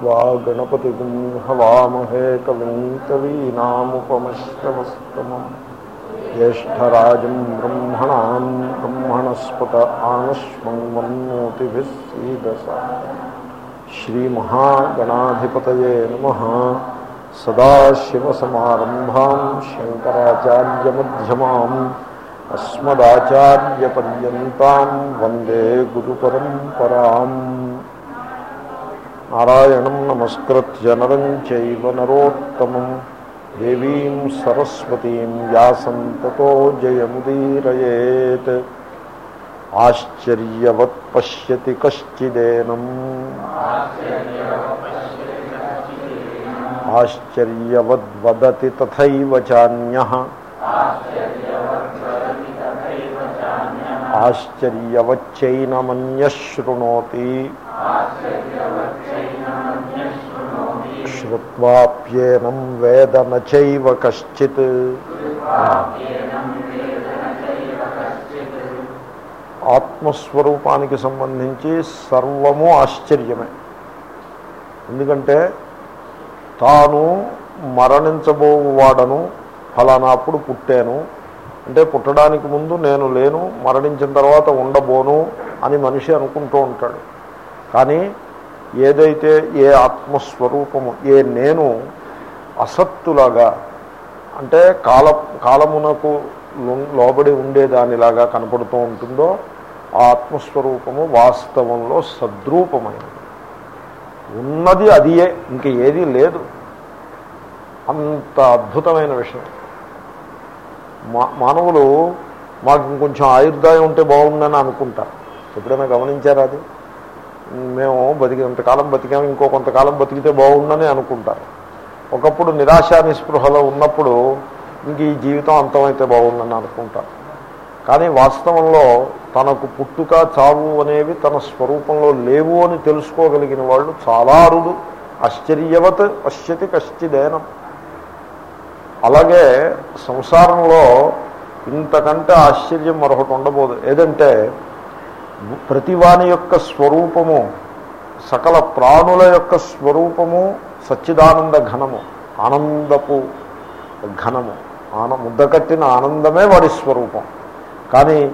त्वा गणपतिगुं हवामहे कविं कवीनामुपमश्रवस्तमम् ज्येष्ठराजं ब्रह्मणां ब्रह्मणस्पत आनश्वन्वन्नोतिभिः सीदसा श्रीमहागणाधिपतये नमः सदाशिवसमारम्भां शङ्कराचार्यमध्यमाम् अस्मदाचार्यपर्यन्तां वन्दे गुरुपरम्पराम् నారాయణం నమస్కృత్య నరం చైవ నరోత్తమం. దేవీం సరస్వతీం వ్యాసం తతో జయముదీరయేత్. ఆశ్చర్యవత్ పశ్యతి కశ్చిదేనం. ఆశ్చర్యవద్వదతి తథైవ చాన్య. ఆశ్చర్యవచ్చైనమన్య శృణోతి శ్రువాప్యేనం వేద నైవ కశ్చిత్ ఆత్మస్వరూపానికి సంబంధించి సర్వము ఆశ్చర్యమే. ఎందుకంటే తాను మరణించబోవాడను ఫలానాప్పుడు పుట్టాను. అంటే పుట్టడానికి ముందు నేను లేను మరణించిన తర్వాత ఉండబోను అని మనిషి అనుకుంటూ ఉంటాడు. కానీ ఏదైతే ఏ ఆత్మస్వరూపము ఏ నేను అసత్తులాగా అంటే కాల కాలమునకు లోబడి ఉండేదానిలాగా కనపడుతూ ఉంటుందో ఆ ఆత్మస్వరూపము వాస్తవంలో సద్రూపమైనది. ఉన్నది అదియే ఇంక ఏదీ లేదు. అంత అద్భుతమైన విషయం. మా మానవులు మాకు ఇంకొంచెం ఆయుర్దాయం ఉంటే బాగుందని అనుకుంటారు ఎప్పుడైనా గమనించారా అది? మేము బతికి ఇంతకాలం బతికాము ఇంకో కొంతకాలం బతికితే బాగుందని అనుకుంటారు. ఒకప్పుడు నిరాశ నిస్పృహలో ఉన్నప్పుడు ఇంక ఈ జీవితం అంతమైతే బాగుందని అనుకుంటారు. కానీ వాస్తవంలో తనకు పుట్టుక చావు అనేవి తన స్వరూపంలో లేవు అని తెలుసుకోగలిగిన వాళ్ళు చాలా అరుడు ఆశ్చర్యవత్ పశ్యతి కశ్చిదేనం. అలాగే సంసారంలో ఇంతకంటే ఆశ్చర్యం మరొకటి ఉండబోదు. ఏదంటే ప్రతివాని యొక్క స్వరూపము సకల ప్రాణుల యొక్క స్వరూపము సచ్చిదానంద ఘనము ఆనందపు ఘనము. ఆన ముద్దకట్టిన ఆనందమే వాడి స్వరూపం. కానీ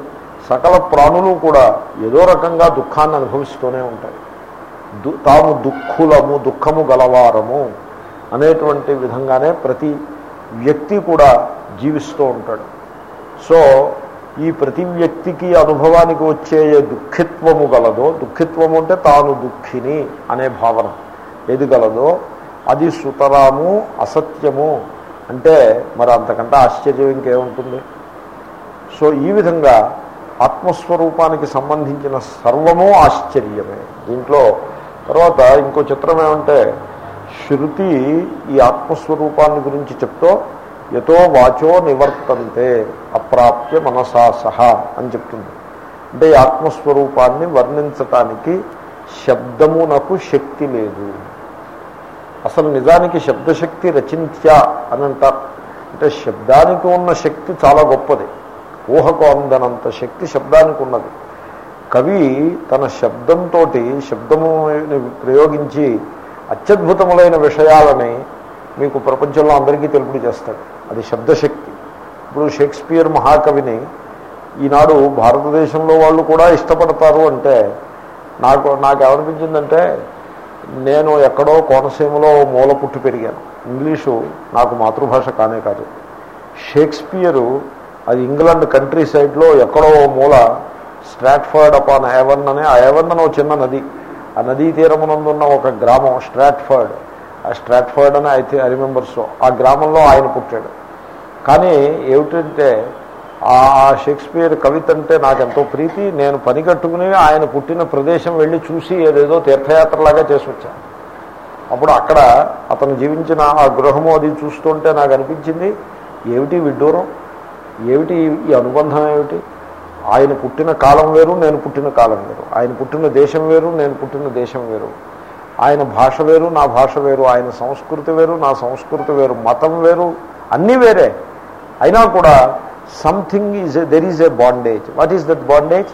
సకల ప్రాణులు కూడా ఏదో రకంగా దుఃఖాన్ని అనుభవిస్తూనే ఉంటాయి. దు తాము దుఃఖులము దుఃఖము గలవారము అనేటువంటి విధంగానే ప్రతి వ్యక్తి కూడా జీవిస్తూ ఉంటాడు. సో ఈ ప్రతి వ్యక్తికి అనుభవానికి వచ్చే ఏ దుఃఖిత్వము గలదో దుఃఖిత్వము అంటే తాను దుఃఖిని అనే భావన. ఏది గలదో? అది సుతరాము అసత్యము. అంటే మరి అంతకంటే ఆశ్చర్యం ఇంకేముంటుంది? సో ఈ విధంగా ఆత్మస్వరూపానికి సంబంధించిన సర్వము ఆశ్చర్యమే. దీంట్లో తర్వాత ఇంకో చిత్రం ఏమంటే శృతి ఈ ఆత్మస్వరూపాన్ని గురించి చెప్తూ ఎతో వాచో నివర్తంతే అప్రాప్య మనసా సహా అని చెప్తుంది. అంటే ఆత్మస్వరూపాన్ని వర్ణించటానికి శబ్దమునకు శక్తి లేదు. అసలు నిజానికి శబ్దశక్తి రచింత్య అని అంటారు. అంటే శబ్దానికి ఉన్న శక్తి చాలా గొప్పది. ఊహకు అందనంత శక్తి శబ్దానికి ఉన్నది. కవి తన శబ్దంతో శబ్దము ప్రయోగించి అత్యద్భుతములైన విషయాలని మీకు ప్రపంచంలో అందరికీ తెలుపుడు చేస్తాడు. అది శబ్దశక్తి. ఇప్పుడు షేక్స్పియర్ మహాకవిని ఈనాడు భారతదేశంలో వాళ్ళు కూడా ఇష్టపడతారు అంటే నాకు నాకు ఏమనిపించిందంటే నేను ఎక్కడో కోనసీమలో మూల పుట్టి పెరిగాను. ఇంగ్లీషు నాకు మాతృభాష కానే కాదు. షేక్స్పియరు అది ఇంగ్లాండ్ కంట్రీ సైడ్లో ఎక్కడో మూల స్ట్రాట్ఫర్డ్ అపాన్ ఏవన్ అనే ఆ ఏవన్ అనే చిన్న నది. ఆ నదీ తీరమునందున్న ఒక గ్రామం స్ట్రాట్ఫర్డ్. స్ట్రాట్ఫర్డ్ అని అయితే ఐ రిమెంబర్ సో ఆ గ్రామంలో ఆయన పుట్టాడు. కానీ ఏమిటంటే ఆ షేక్స్పియర్ కవిత అంటే నాకు ఎంతో ప్రీతి. నేను పని కట్టుకుని ఆయన పుట్టిన ప్రదేశం వెళ్ళి చూసి ఏదేదో తీర్థయాత్రలాగా చేసి వచ్చాను అప్పుడు అక్కడ అతను జీవించిన ఆ గృహము అది చూస్తుంటే నాకు అనిపించింది ఏమిటి విడ్డూరం? ఏమిటి ఈ అనుబంధం ఏమిటి? ఆయన పుట్టిన కాలం వేరు నేను పుట్టిన కాలం వేరు. ఆయన పుట్టిన దేశం వేరు నేను పుట్టిన దేశం వేరు. ఆయన భాష వేరు నా భాష వేరు ఆయన సంస్కృతి వేరు నా సంస్కృతి వేరు మతం వేరు అన్నీ వేరే. అయినా కూడా something is there is a bondage what is that bondage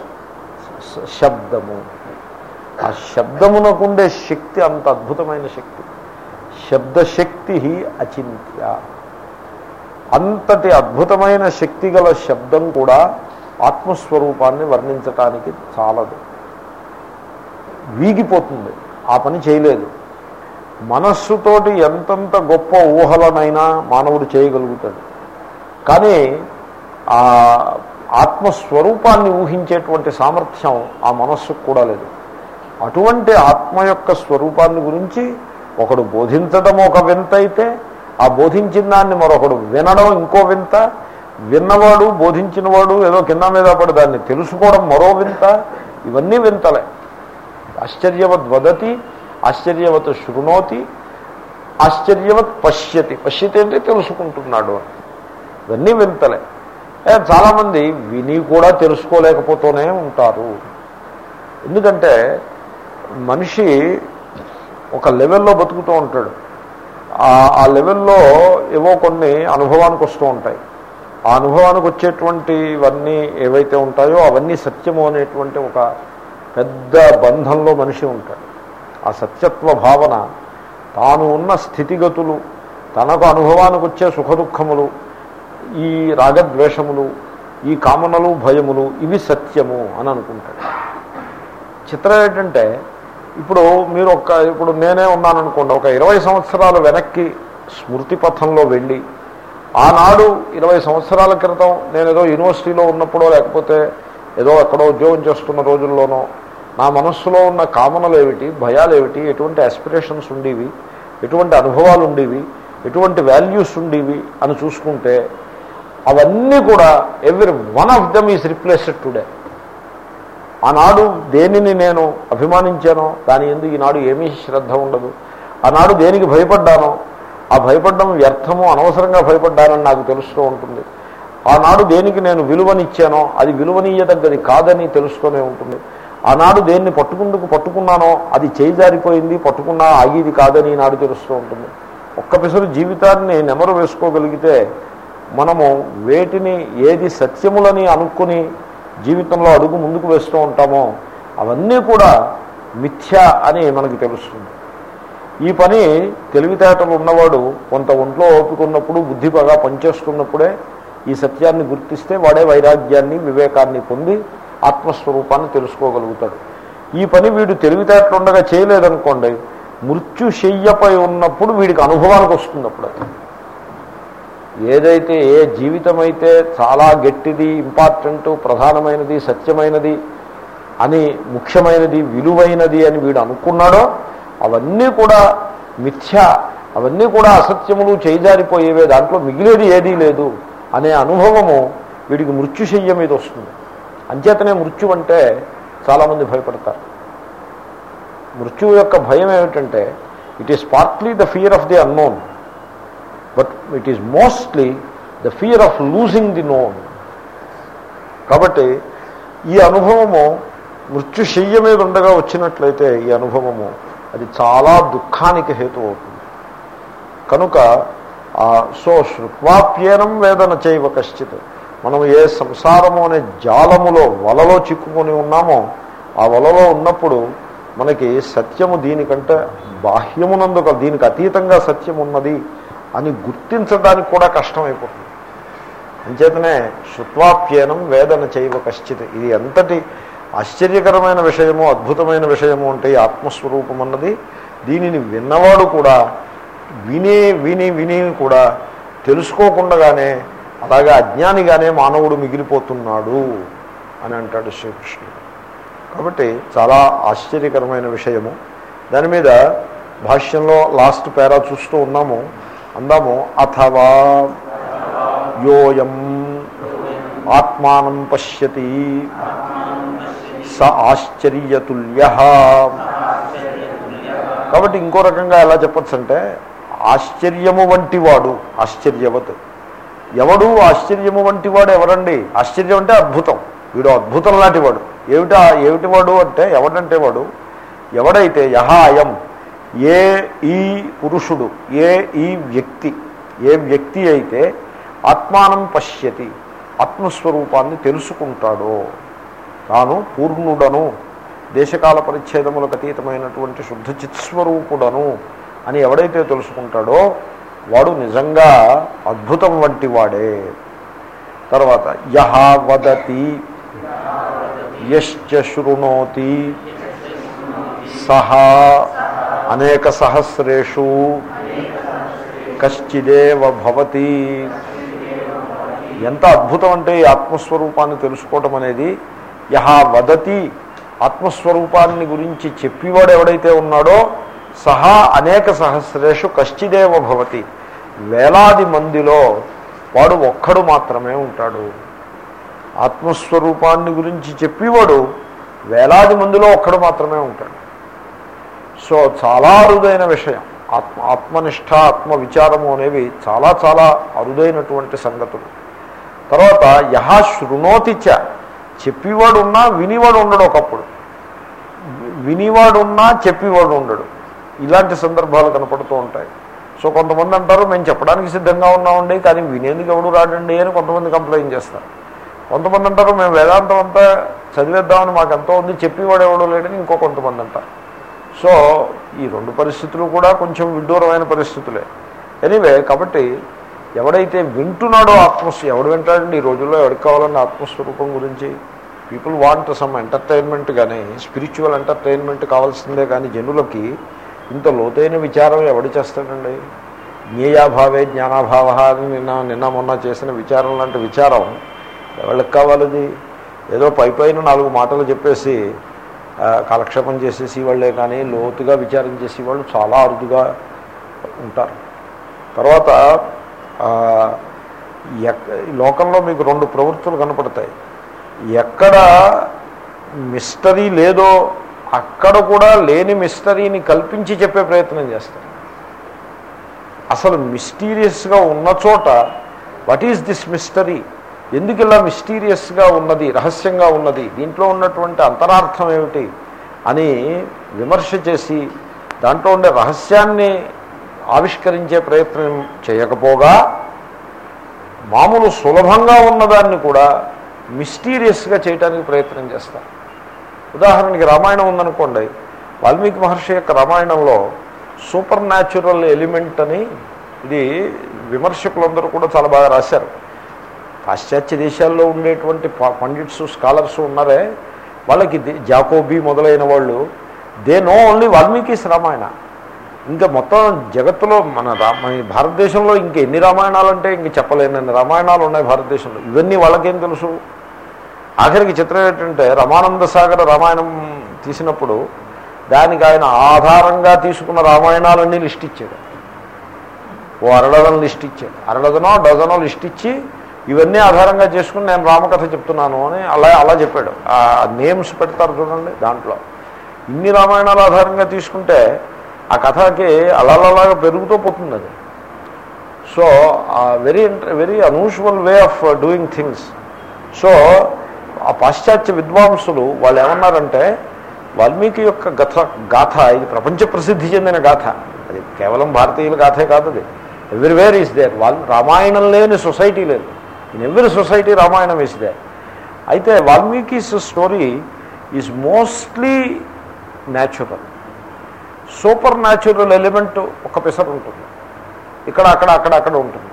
శబ్దము. ఆ శబ్దమునకుండే శక్తి అంత అద్భుతమైన శక్తి. శబ్దశక్తి అచింత్య. అంతటి అద్భుతమైన శక్తి గల శబ్దం కూడా ఆత్మస్వరూపాన్ని వర్ణించటానికి చాలదు. వీగిపోతుంది. ఆ పని చేయలేదు. మనస్సుతోటి ఎంతంత గొప్ప ఊహలనైనా మానవుడు చేయగలుగుతాడు. కానీ ఆ ఆత్మస్వరూపాన్ని ఊహించేటువంటి సామర్థ్యం ఆ మనస్సుకు కూడా లేదు. అటువంటి ఆత్మ యొక్క స్వరూపాన్ని గురించి ఒకడు బోధించడం ఒక వింత అయితే ఆ బోధించిన దాన్ని మరొకడు వినడం ఇంకో వింత విన్నవాడు బోధించినవాడు ఏదో కింద మీద పడి దాన్ని తెలుసుకోవడం మరో వింత ఇవన్నీ వింతలే. ఆశ్చర్యవద్ వదతి ఆశ్చర్యవత్ శృణోతి ఆశ్చర్యవత్ పశ్యతి. పశ్యతి అంటే తెలుసుకుంటున్నాడు అని. ఇవన్నీ వింతలే. చాలామంది విని కూడా తెలుసుకోలేకపోతూనే ఉంటారు. ఎందుకంటే మనిషి ఒక లెవెల్లో బతుకుతూ ఉంటాడు. ఆ- ఆ లెవెల్లో ఏవో కొన్ని అనుభవానికి వస్తూ ఉంటాయి. ఆ అనుభవానికి వచ్చేటువంటివన్నీ ఏవైతే ఉంటాయో అవన్నీ సత్యము అనేటువంటి ఒక పెద్ద బంధంలో మనిషి ఉంటాడు. ఆ సత్యత్వ భావన తాను ఉన్న స్థితిగతులు తనకు అనుభవానికి వచ్చే సుఖదుఖములు ఈ రాగద్వేషములు ఈ కామనలు భయములు ఇవి సత్యము అని అనుకుంటాడు. చిత్రం ఏంటంటే ఇప్పుడు మీరు ఒక ఇప్పుడు నేనే ఉన్నాను అనుకోండి ఒక ఇరవై సంవత్సరాలు వెనక్కి స్మృతి పథంలో వెళ్ళి ఆనాడు ఇరవై సంవత్సరాల క్రితం నేను ఏదో యూనివర్సిటీలో ఉన్నప్పుడో లేకపోతే ఏదో ఎక్కడో ఉద్యోగం చేస్తున్న రోజుల్లోనో నా మనస్సులో ఉన్న కామనలు ఏమిటి? భయాలు ఏమిటి? ఎటువంటి ఆస్పిరేషన్స్ ఉండేవి? ఎటువంటి అనుభవాలు ఉండేవి? ఎటువంటి వాల్యూస్ ఉండేవి? అని చూసుకుంటే అవన్నీ కూడా every one of them is replaced today ఆనాడు దేనిని నేను అభిమానించానో దాని ఎందుకు ఈనాడు ఏమీ శ్రద్ధ ఉండదు. ఆనాడు దేనికి భయపడ్డానో ఆ భయపడడం వ్యర్థము అనవసరంగా భయపడ్డానని నాకు తెలుస్తూ ఉంటుంది. ఆనాడు దేనికి నేను విలువనిచ్చానో అది విలువనీయదగ్గది కాదని తెలుస్తూనే ఉంటుంది. ఆనాడు దేన్ని పట్టుకుందుకు పట్టుకున్నానో అది చేజారిపోయింది పట్టుకున్నా ఆగిది కాదని నాడు తెలుస్తూ ఉంటుంది. ఒక్క పిసరు జీవితాన్ని నెమరు వేసుకోగలిగితే మనము వేటిని ఏది సత్యములని అనుకుని జీవితంలో అడుగు ముందుకు వేస్తూ ఉంటామో అవన్నీ కూడా మిథ్య అని మనకి తెలుస్తుంది. ఈ పని తెలివితేటలు ఉన్నవాడు కొంత ఒంట్లో ఓపుకున్నప్పుడు బుద్ధి బాగా పనిచేస్తున్నప్పుడే ఈ సత్యాన్ని గుర్తిస్తే వాడే వైరాగ్యాన్ని వివేకాన్ని పొంది ఆత్మస్వరూపాన్ని తెలుసుకోగలుగుతాడు. ఈ పని వీడు తెలివితేటలు ఉండగా చేయలేదనుకోండి మృత్యుశయ్యపై ఉన్నప్పుడు వీడికి అనుభవానికి వస్తుంది అప్పుడు అది. ఏదైతే ఏ జీవితం అయితే చాలా గట్టిది ఇంపార్టెంట్ ప్రధానమైనది సత్యమైనది అని ముఖ్యమైనది విలువైనది అని వీడు అనుకున్నాడో అవన్నీ కూడా మిథ్య అవన్నీ కూడా అసత్యములు చేజారిపోయేవే దాంట్లో మిగిలేది ఏదీ లేదు అనే అనుభవము వీడికి మృత్యుశయ్య మీద వస్తుంది. అంచేతనే మృత్యు అంటే చాలామంది భయపడతారు. మృత్యువు యొక్క భయం ఏమిటంటే it is partly the fear of the unknown but it is mostly the fear of losing the known కాబట్టి ఈ అనుభవము మృత్యుశయ్య మీద ఉండగా వచ్చినట్లయితే ఈ అనుభవము అది చాలా దుఃఖానికి హేతు అవుతుంది. కనుక సో శృత్వాప్యేనం వేదన చేయవ కశ్చిత్. మనం ఏ సంసారము అనే జాలములో వలలో చిక్కుకొని ఉన్నామో ఆ వలలో ఉన్నప్పుడు మనకి సత్యము దీనికంటే బాహ్యమునందుక దీనికి అతీతంగా సత్యం ఉన్నది అని గుర్తించడానికి కూడా కష్టమైపోతుంది. అంచేతనే శృత్వాప్యేనం వేదన చేయవ కశ్చిత్. ఇది ఎంతటి ఆశ్చర్యకరమైన విషయము అద్భుతమైన విషయము అంటే ఆత్మస్వరూపం అన్నది దీనిని విన్నవాడు కూడా విని విని విని కూడా తెలుసుకోకుండానే అలాగే అజ్ఞానిగానే మానవుడు మిగిలిపోతున్నాడు అని అంటాడు శ్రీకృష్ణుడు. కాబట్టి చాలా ఆశ్చర్యకరమైన విషయము. దాని మీద భాష్యంలో లాస్ట్ పేరా చూస్తూ ఉన్నాము. అందాము అథవా యోయం ఆత్మానం పశ్యతి స ఆశ్చర్యతుల్య. కాబట్టి ఇంకో రకంగా ఎలా చెప్పచ్చు అంటే ఆశ్చర్యము వంటి వాడు ఆశ్చర్యవత్. ఎవడు ఆశ్చర్యము వంటి వాడు ఎవరండి? ఆశ్చర్యం అంటే అద్భుతం. వీడు అద్భుతం లాంటివాడు ఏమిటా ఏమిటి వాడు అంటే ఎవడంటే వాడు ఎవడైతే యహాయం ఏ ఈ పురుషుడు ఏ ఈ వ్యక్తి ఏ వ్యక్తి అయితే ఆత్మానం పశ్యతి ఆత్మస్వరూపాన్ని తెలుసుకుంటాడో. తాను పూర్ణుడను దేశకాల పరిచ్ఛేదములకు అతీతమైనటువంటి శుద్ధ చిత్స్వరూపుడను అని ఎవడైతే తెలుసుకుంటాడో వాడు నిజంగా అద్భుతం వంటి వాడే. తర్వాత యహ వదతి యశ్చ శృణోతి సహా అనేక సహస్రేషు కశ్చిదేవ భవతి. ఎంత అద్భుతం అంటే ఈ ఆత్మస్వరూపాన్ని తెలుసుకోవటం అనేది యహ వదతి ఆత్మస్వరూపాన్ని గురించి చెప్పేవాడు ఎవడైతే ఉన్నాడో సహా అనేక సహస్రేషు కశ్చిదేవ భవతి. వేలాది మందిలో వాడు ఒక్కడు మాత్రమే ఉంటాడు. ఆత్మస్వరూపాన్ని గురించి చెప్పేవాడు వేలాది మందిలో ఒక్కడు మాత్రమే ఉంటాడు. సో చాలా అరుదైన విషయం. ఆత్మ ఆత్మనిష్ట ఆత్మ విచారము అనేవి చాలా చాలా అరుదైనటువంటి సంగతులు. తర్వాత యహ శృణోతిచ చెప్పేవాడు ఉన్నా వినివాడు ఉండడు ఒకప్పుడు. వినివాడు ఉన్నా చెప్పేవాడు ఉండడు. ఇలాంటి సందర్భాలు కనపడుతూ ఉంటాయి. సో కొంతమంది అంటారు మేము చెప్పడానికి సిద్ధంగా ఉన్నామండి కానీ వినేందుకు ఎవడు రాడండి అని కొంతమంది కంప్లైంట్ చేస్తారు. కొంతమంది అంటారు మేము వేదాంతం అంతా చదివేద్దామని మాకు ఎంతో ఉంది చెప్పేవాడు ఎవడో లేడని ఇంకో కొంతమంది అంటారు. సో ఈ రెండు పరిస్థితులు కూడా కొంచెం విడ్డూరమైన పరిస్థితులే. ఎనీవే కాబట్టి ఎవడైతే వింటున్నాడో ఆత్మస్ ఎవడు వింటాడండి? ఈ రోజుల్లో ఎవరికి కావాలన్న ఆత్మస్వరూపం గురించి. పీపుల్ వాంట్ సమ్ ఎంటర్టైన్మెంట్ కానీ స్పిరిచువల్ ఎంటర్టైన్మెంట్ కావాల్సిందే కానీ జనులకి ఇంత లోతైన విచారం ఎవడు చేస్తాడండి? జ్ఞేయాభావే జ్ఞానాభావ అని నిన్న నిన్న మొన్న చేసిన విచారం లాంటి విచారం ఎవరికి కావాలది? ఏదో పై పైన నాలుగు మాటలు చెప్పేసి కాలక్షేపం చేసేసి వాళ్ళే కానీ లోతుగా విచారం చేసి వాళ్ళు చాలా అరుదుగా ఉంటారు. తర్వాత ఈ లోకంలో మీకు రెండు ప్రవృత్తులు కనపడతాయి. ఎక్కడ మిస్టరీ లేదో అక్కడ కూడా లేని మిస్టరీని కల్పించి చెప్పే ప్రయత్నం చేస్తారు. అసలు మిస్టీరియస్గా ఉన్న చోట వాట్ ఈజ్ దిస్ మిస్టరీ ఎందుకు ఇలా మిస్టీరియస్గా ఉన్నది రహస్యంగా ఉన్నది దీంట్లో ఉన్నటువంటి అంతరార్థం ఏమిటి అని విమర్శ చేసి దాంట్లో ఉండే రహస్యాన్ని ఆవిష్కరించే ప్రయత్నం చేయకపోగా మామూలు సులభంగా ఉన్నదాన్ని కూడా మిస్టీరియస్గా చేయడానికి ప్రయత్నం చేస్తారు. ఉదాహరణకి రామాయణం ఉందనుకోండి వాల్మీకి మహర్షి యొక్క రామాయణంలో సూపర్ న్యాచురల్ ఎలిమెంట్ అని ఇది విమర్శకులందరూ కూడా చాలా బాగా రాశారు. పాశ్చాత్య దేశాల్లో ఉండేటువంటి ప- పండిట్స్ స్కాలర్స్ ఉన్నారే వాళ్ళకి జాకోబీ మొదలైన వాళ్ళు they know only Valmiki's Ramayana. ఇంకా మొత్తం జగత్తులో మన రామ భారతదేశంలో ఇంక ఎన్ని రామాయణాలు అంటే ఇంక చెప్పలేనన్ని రామాయణాలు ఉన్నాయి భారతదేశంలో. ఇవన్నీ వాళ్ళకేం తెలుసు? ఆఖరికి చిత్రం ఏంటంటే రమానంద సాగర రామాయణం తీసినప్పుడు దానికి ఆయన ఆధారంగా తీసుకున్న రామాయణాలన్నీ లిస్ట్ ఇచ్చాడు. ఓ అరడదన లిస్ట్ ఇచ్చాడు. అరడదనో డజనో లిస్ట్ ఇచ్చి ఇవన్నీ ఆధారంగా చేసుకుని నేను రామకథ చెప్తున్నాను అని అలా అలా చెప్పాడు. ఆ నేమ్స్ పెడతారు చూడండి దాంట్లో. ఇన్ని రామాయణాలు ఆధారంగా తీసుకుంటే ఆ కథకి అలాగా పెరుగుతూ పోతుంది అది. So very very unusual way of doing things so ఆ పాశ్చాత్య విద్వాంసులు వాళ్ళు ఏమన్నారంటే వాల్మీకి యొక్క గథ గాథ ఇది ప్రపంచ ప్రసిద్ధి చెందిన గాథ. అది కేవలం భారతీయుల గాథే కాదు అది. ఎవ్రీవేర్ ఈస్ దేర్ వాల్ రామాయణం లేని సొసైటీ లేదు. In every society Ramayanam is there అయితే Valmiki's story is mostly natural super natural element ఒక పిసర్ ఉంటుంది. ఇక్కడ అక్కడ అక్కడ అక్కడ ఉంటుంది.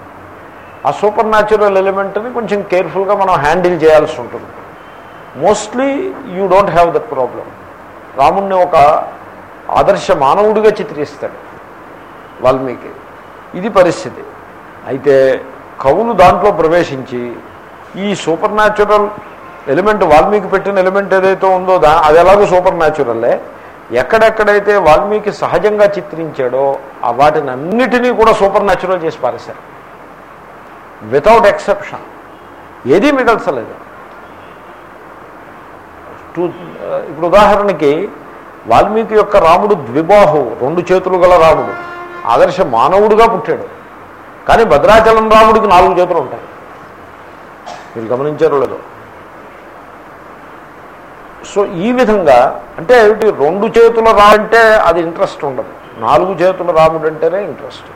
ఆ సూపర్ న్యాచురల్ ఎలిమెంట్ని కొంచెం కేర్ఫుల్గా మనం హ్యాండిల్ చేయాల్సి ఉంటుంది. Mostly you don't have that problem రాముణ్ణి ఒక ఆదర్శ మానవుడిగా చిత్రిస్తాడు వాల్మీకి. ఇది పరిస్థితి. అయితే కవులు దాంట్లో ప్రవేశించి ఈ సూపర్ న్యాచురల్ ఎలిమెంట్ వాల్మీకి పెట్టిన ఎలిమెంట్ ఏదైతే ఉందో దా అది ఎలాగో సూపర్ న్యాచురల్లే ఎక్కడెక్కడైతే వాల్మీకి సహజంగా చిత్రించాడో ఆ వాటిని అన్నిటినీ కూడా సూపర్ న్యాచురల్ చేసి పారేశారు. వితౌట్ ఎక్సెప్షన్ ఏదీ మిగల్చలేదు. టూ ఇప్పుడు ఉదాహరణకి వాల్మీకి యొక్క రాముడు ద్విబాహు రెండు చేతులు గల రాముడు. ఆదర్శ మానవుడుగా పుట్టాడు. కానీ భద్రాచలం రాముడికి నాలుగు చేతులు ఉంటాయి. మీరు గమనించారో లేదో. సో ఈ విధంగా అంటే ఏమిటి? రెండు చేతుల రామంటే అది ఇంట్రెస్ట్ ఉండదు. నాలుగు చేతుల రాముడు అంటేనే interest.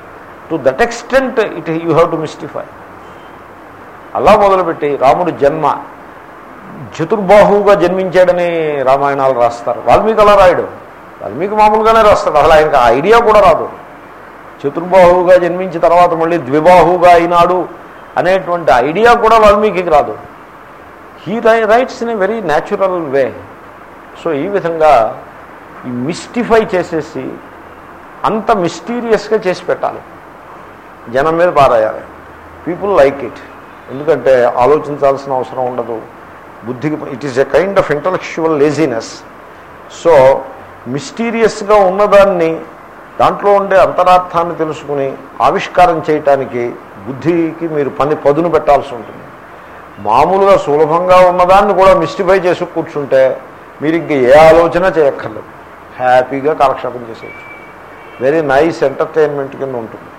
To that extent it you have to mystify. అలా మొదలుపెట్టి రాముడి జన్మ. చతుర్బాహువుగా జన్మించాడని రామాయణాలు రాస్తారు. వాల్మీకి అలా రాయడు. వాల్మీకి మామూలుగానే రాస్తాడు. అసలు ఆయనకు ఆ ఐడియా కూడా రాదు. చతుర్బాహువుగా జన్మించిన తర్వాత మళ్ళీ ద్విబాహువుగా అయినాడు అనేటువంటి ఐడియా కూడా వాల్మీకి రాదు. He rye writes in a very natural way so ఈ విధంగా ఈ మిస్టిఫై చేసేసి అంత మిస్టీరియస్గా చేసి పెట్టాలి. జనం మీద పారాయాలి. పీపుల్ లైక్ ఇట్ ఎందుకంటే ఆలోచించాల్సిన అవసరం ఉండదు. బుద్ధికి it is a kind of intellectual laziness so మిస్టీరియస్గా ఉన్నదాన్ని దాంట్లో ఉండే అంతరార్థాన్ని తెలుసుకుని ఆవిష్కారం చేయటానికి బుద్ధికి మీరు పని పదును పెట్టాల్సి ఉంటుంది. మామూలుగా సులభంగా ఉన్నదాన్ని కూడా మిస్టిఫై చేసి కూర్చుంటే మీరు ఇంక ఏ ఆలోచన చేయక్కర్లేదు. హ్యాపీగా కాలక్షేపం చేసేయచ్చు. వెరీ నైస్ ఎంటర్టైన్మెంట్ కింద ఉంటుంది.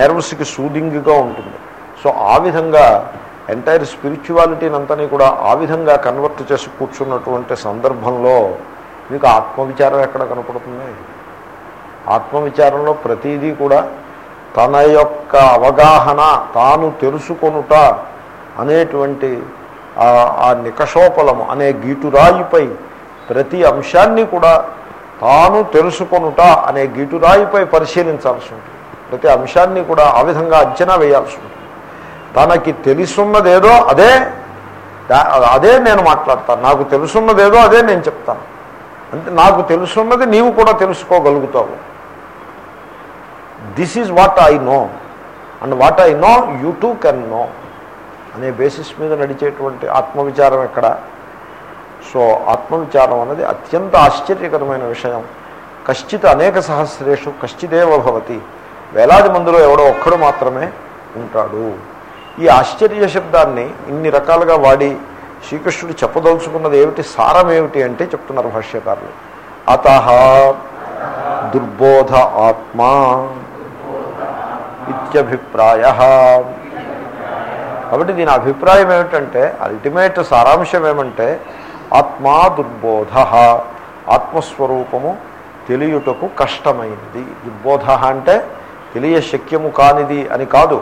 నెర్వ్స్కి సూదింగ్గా ఉంటుంది. సో ఆ విధంగా ఎంటైర్ స్పిరిచువాలిటీని అంతా కూడా ఆ విధంగా కన్వర్ట్ చేసి కూర్చున్నటువంటి సందర్భంలో మీకు ఆత్మవిచారం ఎక్కడ కనపడుతుంది? ఆత్మవిచారంలో ప్రతిదీ కూడా తన యొక్క అవగాహన తాను తెలుసుకొనుట అనేటువంటి ఆ- ఆ నికషోపలము అనే గీటురాయిపై ప్రతి అంశాన్ని కూడా తాను తెలుసుకొనుట అనే గీటురాయిపై పరిశీలించాల్సి ఉంటుంది. ప్రతి అంశాన్ని కూడా ఆ విధంగా అంచనా వేయాల్సి ఉంటుంది. తనకి తెలుసున్నదేదో అదే అదే నేను మాట్లాడతాను. నాకు తెలుసున్నదేదో అదే నేను చెప్తాను. అంటే నాకు తెలుసున్నది నీవు కూడా తెలుసుకోగలుగుతావు. This is what I know and what I know you too can know అనే బేసిస్ మీద నడిచేటువంటి ఆత్మవిచారం ఎక్కడ? సో ఆత్మవిచారం అనేది అత్యంత ఆశ్చర్యకరమైన విషయం. కశ్చిత్ అనేక సహస్రేషు కశ్చిదేవ భవతి. వేలాది మందిలో ఎవడో ఒక్కడు మాత్రమే ఉంటాడు. ఈ ఆశ్చర్య శబ్దాన్ని ఇన్ని రకాలుగా వాడి శ్రీకృష్ణుడు చెప్పదలుచుకున్నది ఏమిటి సారం ఏమిటి అంటే చెప్తున్నారు భాష్యకారులు. అత దుర్బోధ ఆత్మా ఇత్యభిప్రాయ. కాబట్టి దీని అభిప్రాయం ఏమిటంటే అల్టిమేట్ సారాంశం ఏమంటే ఆత్మా దుర్బోధ ఆత్మస్వరూపము తెలియుటకు కష్టమైనది. దుర్బోధ అంటే తెలియశక్యము కానిది అని కాదు.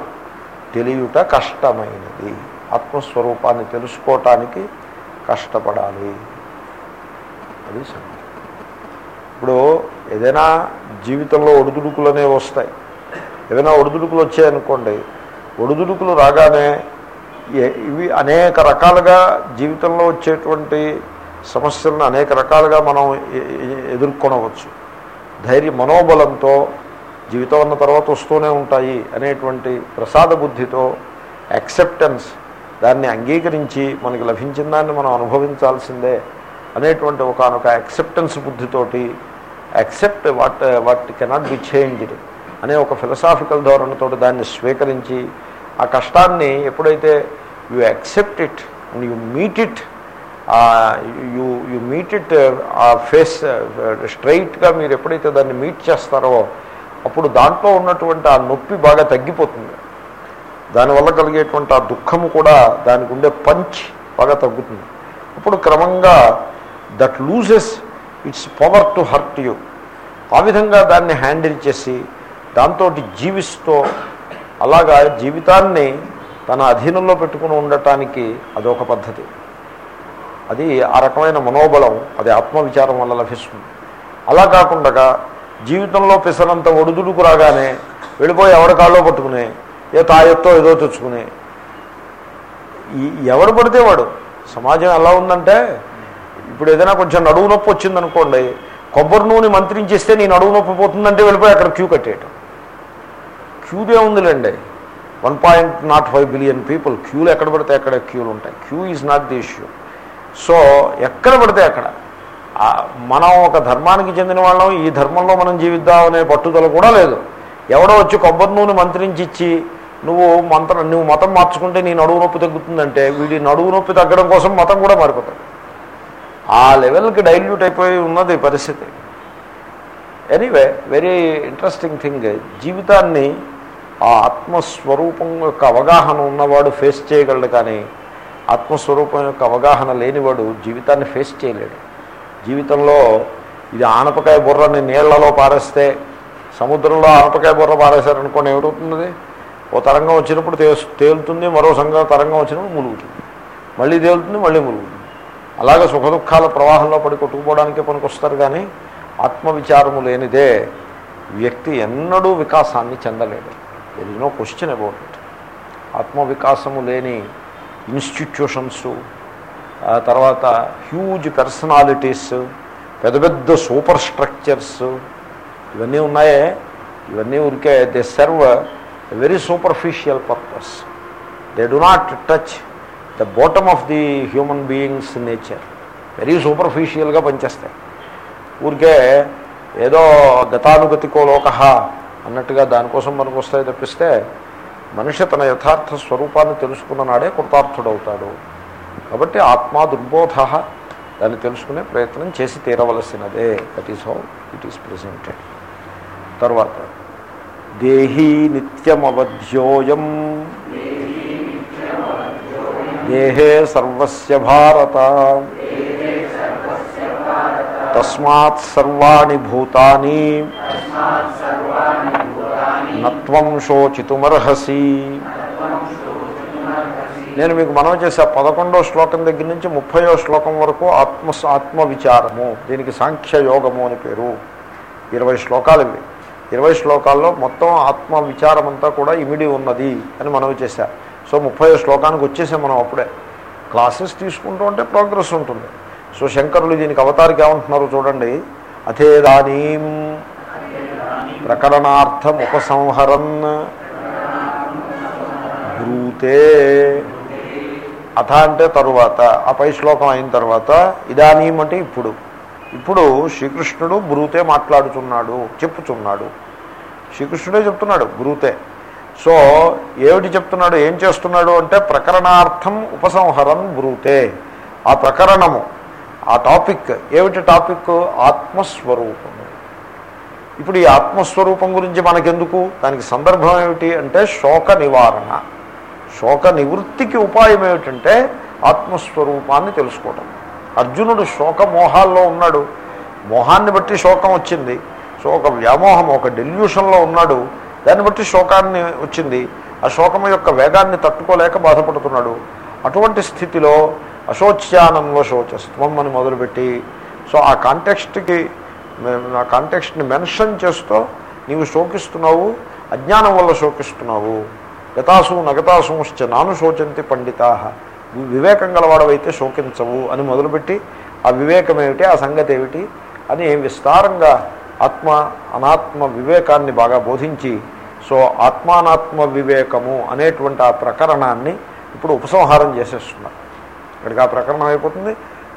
తెలియుట కష్టమైనది. ఆత్మస్వరూపాన్ని తెలుసుకోవటానికి కష్టపడాలి. అది సంగతి. ఇప్పుడు ఏదైనా జీవితంలో ఒడిదుడుకులు అనేవి వస్తాయి. ఏదైనా ఒడిదుడుకులు వచ్చాయనుకోండి ఒడిదుడుకులు రాగానే ఇవి అనేక రకాలుగా జీవితంలో వచ్చేటువంటి సమస్యలను అనేక రకాలుగా మనం ఎదుర్కొనవచ్చు. ధైర్య మనోబలంతో జీవితం అన్న తర్వాత వస్తూనే ఉంటాయి అనేటువంటి ప్రసాద బుద్ధితో యాక్సెప్టెన్స్ దాన్ని అంగీకరించి మనకి లభించిన దాన్ని మనం అనుభవించాల్సిందే అనేటువంటి ఒకనొక acceptance బుద్ధితోటి accept what what cannot be changed అనే ఒక ఫిలసాఫికల్ ధోరణితో దాన్ని స్వీకరించి ఆ కష్టాన్ని ఎప్పుడైతే you accept it and you meet it you you meet it ఆ ఫేస్ స్ట్రైట్గా మీరు ఎప్పుడైతే దాన్ని మీట్ చేస్తారో అప్పుడు దాంట్లో ఉన్నటువంటి ఆ నొప్పి బాగా తగ్గిపోతుంది. దానివల్ల కలిగేటువంటి ఆ దుఃఖము కూడా దానికి ఉండే పంచ్ బాగా తగ్గుతుంది. అప్పుడు క్రమంగా that loses its power to hurt you. ఆ విధంగా దాన్ని హ్యాండిల్ చేసి దాంతో జీవిస్తూ అలాగా జీవితాన్ని తన అధీనంలో పెట్టుకుని ఉండటానికి అదొక పద్ధతి. అది ఆ రకమైన మనోబలం అది ఆత్మవిచారం వల్ల లభిస్తుంది. అలా కాకుండా జీవితంలో పిసరంత ఒడిదుడుకు రాగానే వెళ్ళిపోయి ఎవరి కాళ్ళో పట్టుకుని ఏ తాయెత్తో ఏదో తెచ్చుకుని. ఈ ఎవడు పడితే వాడు? సమాజం ఎలా ఉందంటే ఇప్పుడు ఏదైనా కొంచెం నడువు నొప్పి వచ్చిందనుకోండి కొబ్బరి నూనె మంత్రించేస్తే నీ నడువు నొప్పి పోతుందంటే వెళ్ళిపోయి అక్కడ క్యూ కట్టేయటం. క్యూదే ఉందిలేండి. One point nought five billion people క్యూలు ఎక్కడ పడితే అక్కడ క్యూలు ఉంటాయి. Queue is not the issue. So ఎక్కడ పడితే అక్కడ. మనం ఒక ధర్మానికి చెందిన వాళ్ళం ఈ ధర్మంలో మనం జీవిద్దాం అనే పట్టుదల కూడా లేదు. ఎవడో వచ్చి కొబ్బరి నూనె మంత్రించి ఇచ్చి నువ్వు మంత్రం నువ్వు మతం మార్చుకుంటే నీ నడువు నొప్పి తగ్గుతుందంటే వీడి నడువు నొప్పి తగ్గడం కోసం మతం కూడా మారిపోతాడు ఆ లెవెల్కి డైల్యూట్ అయిపోయి ఉన్నది పరిస్థితి. Anyway very interesting thing. జీవితాన్ని ఆ ఆత్మస్వరూపం యొక్క అవగాహన ఉన్నవాడు ఫేస్ చేయగలడు కానీ ఆత్మస్వరూపం యొక్క అవగాహన లేనివాడు జీవితాన్ని ఫేస్ చేయలేడు. జీవితంలో ఇది ఆనపకాయ బుర్రని నీళ్ళలో పారేస్తే సముద్రంలో ఆనపకాయ బుర్ర పారేశారనుకోండి ఏమిటవుతుంది ఓ తరంగం వచ్చినప్పుడు తేలుతుంది మరో సంఘం తరంగం వచ్చినప్పుడు ములుగుతుంది మళ్ళీ తేలుతుంది మళ్ళీ ములుగుతుంది అలాగే సుఖ దుఃఖాల ప్రవాహంలో పడి కొట్టుకుపోవడానికే పనికొస్తారు కానీ ఆత్మవిచారము లేనిదే వ్యక్తి ఎన్నడూ వికాసాన్ని చెందలేడు. There is no question about it ఆత్మవికాసము లేని ఇన్స్టిట్యూషన్స్ తర్వాత హ్యూజ్ పర్సనాలిటీస్ పెద్ద పెద్ద సూపర్ స్ట్రక్చర్స్ ఇవన్నీ ఉన్నాయే. ఇవన్నీ ఊరికే they serve very superficial purpose they do not touch the bottom of the human beings nature very సూపర్ఫిషియల్గా పనిచేస్తాయి. ఊరికే ఏదో గతానుగతికో లోక అన్నట్టుగా దానికోసం మనకు వస్తాయి తప్పిస్తే మనిషి తన యథార్థ స్వరూపాన్ని తెలుసుకున్న నాడే కృతార్థుడవుతాడు. కాబట్టి ఆత్మా దుర్బోధ. దాన్ని తెలుసుకునే ప్రయత్నం చేసి తీరవలసినదే. That is how it is presented తర్వాత దేహీ నిత్యమవధ్యోయం. దేహే సర్వస్య భారత. తస్మాత్ సర్వాణి భూతాని. నత్వం శోచితుమర్హసి. నేను మీకు మనవి చేసే పదకొండో శ్లోకం దగ్గర నుంచి ముప్పయో శ్లోకం వరకు ఆత్మ ఆత్మ విచారము దీనికి సాంఖ్యయోగము అని పేరు. ఇరవై శ్లోకాలు ఇవి ఇరవై శ్లోకాల్లో మొత్తం ఆత్మ విచారం అంతా కూడా ఇమిడి ఉన్నది అని మనవి చేశా. సో ముప్పై శ్లోకానికి వచ్చేసాం మనం అప్పుడే. క్లాసెస్ తీసుకుంటూ ఉంటే ప్రోగ్రెస్ ఉంటుంది. సో శంకరులు దీనికి అవతారికి ఏమంటున్నారు చూడండి. అథేదానీ ప్రకరణార్థం ఉపసంహరన్ బ్రూతే అథ అంటే తరువాత ఆ పై శ్లోకం అయిన తర్వాత ఇదానీం అంటే ఇప్పుడు. ఇప్పుడు శ్రీకృష్ణుడు బ్రూతే మాట్లాడుతున్నాడు చెప్పుచున్నాడు. శ్రీకృష్ణుడే చెప్తున్నాడు బ్రూతే సో ఏమిటి చెప్తున్నాడు ఏం చేస్తున్నాడు అంటే ప్రకరణార్థం ఉపసంహరం బ్రూతే ఆ ప్రకరణము ఆ టాపిక్ ఏమిటి టాపిక్? ఆత్మస్వరూపము. ఇప్పుడు ఈ ఆత్మస్వరూపం గురించి మనకెందుకు? దానికి సందర్భం ఏమిటి అంటే శోక నివారణ. శోక నివృత్తికి ఉపాయం ఏమిటంటే ఆత్మస్వరూపాన్ని తెలుసుకోవటం. అర్జునుడు శోక మోహాల్లో ఉన్నాడు. మోహాన్ని బట్టి శోకం వచ్చింది. సో ఒక వ్యామోహం ఒక డెల్యూషన్లో ఉన్నాడు. దాన్ని బట్టి శోకాన్ని వచ్చింది. ఆ శోకం యొక్క వేగాన్ని తట్టుకోలేక బాధపడుతున్నాడు. అటువంటి స్థితిలో అశోచ్యానంలో శోచస్త్వం అని మొదలుపెట్టి సో ఆ కాంటెక్స్ట్కి ఆ కాంటెక్స్ట్ని మెన్షన్ చేస్తూ నీవు శోకిస్తున్నావు అజ్ఞానం వల్ల శోకిస్తున్నావు. యథాసు నగతాసుశ్చ నాను శోచంతి పండితా. వివేకం గలవాడవైతే శోకించవు అని మొదలుపెట్టి ఆ వివేకం ఏమిటి ఆ సంగతి ఏమిటి అని విస్తారంగా ఆత్మ అనాత్మ వివేకాన్ని బాగా బోధించి సో ఆత్మానాత్మ వివేకము అనేటువంటి ఆ ప్రకరణాన్ని ఇప్పుడు ఉపసంహారం చేసేస్తున్నారు. ఇక్కడికి ఆ ప్రకరణం అయిపోతుంది.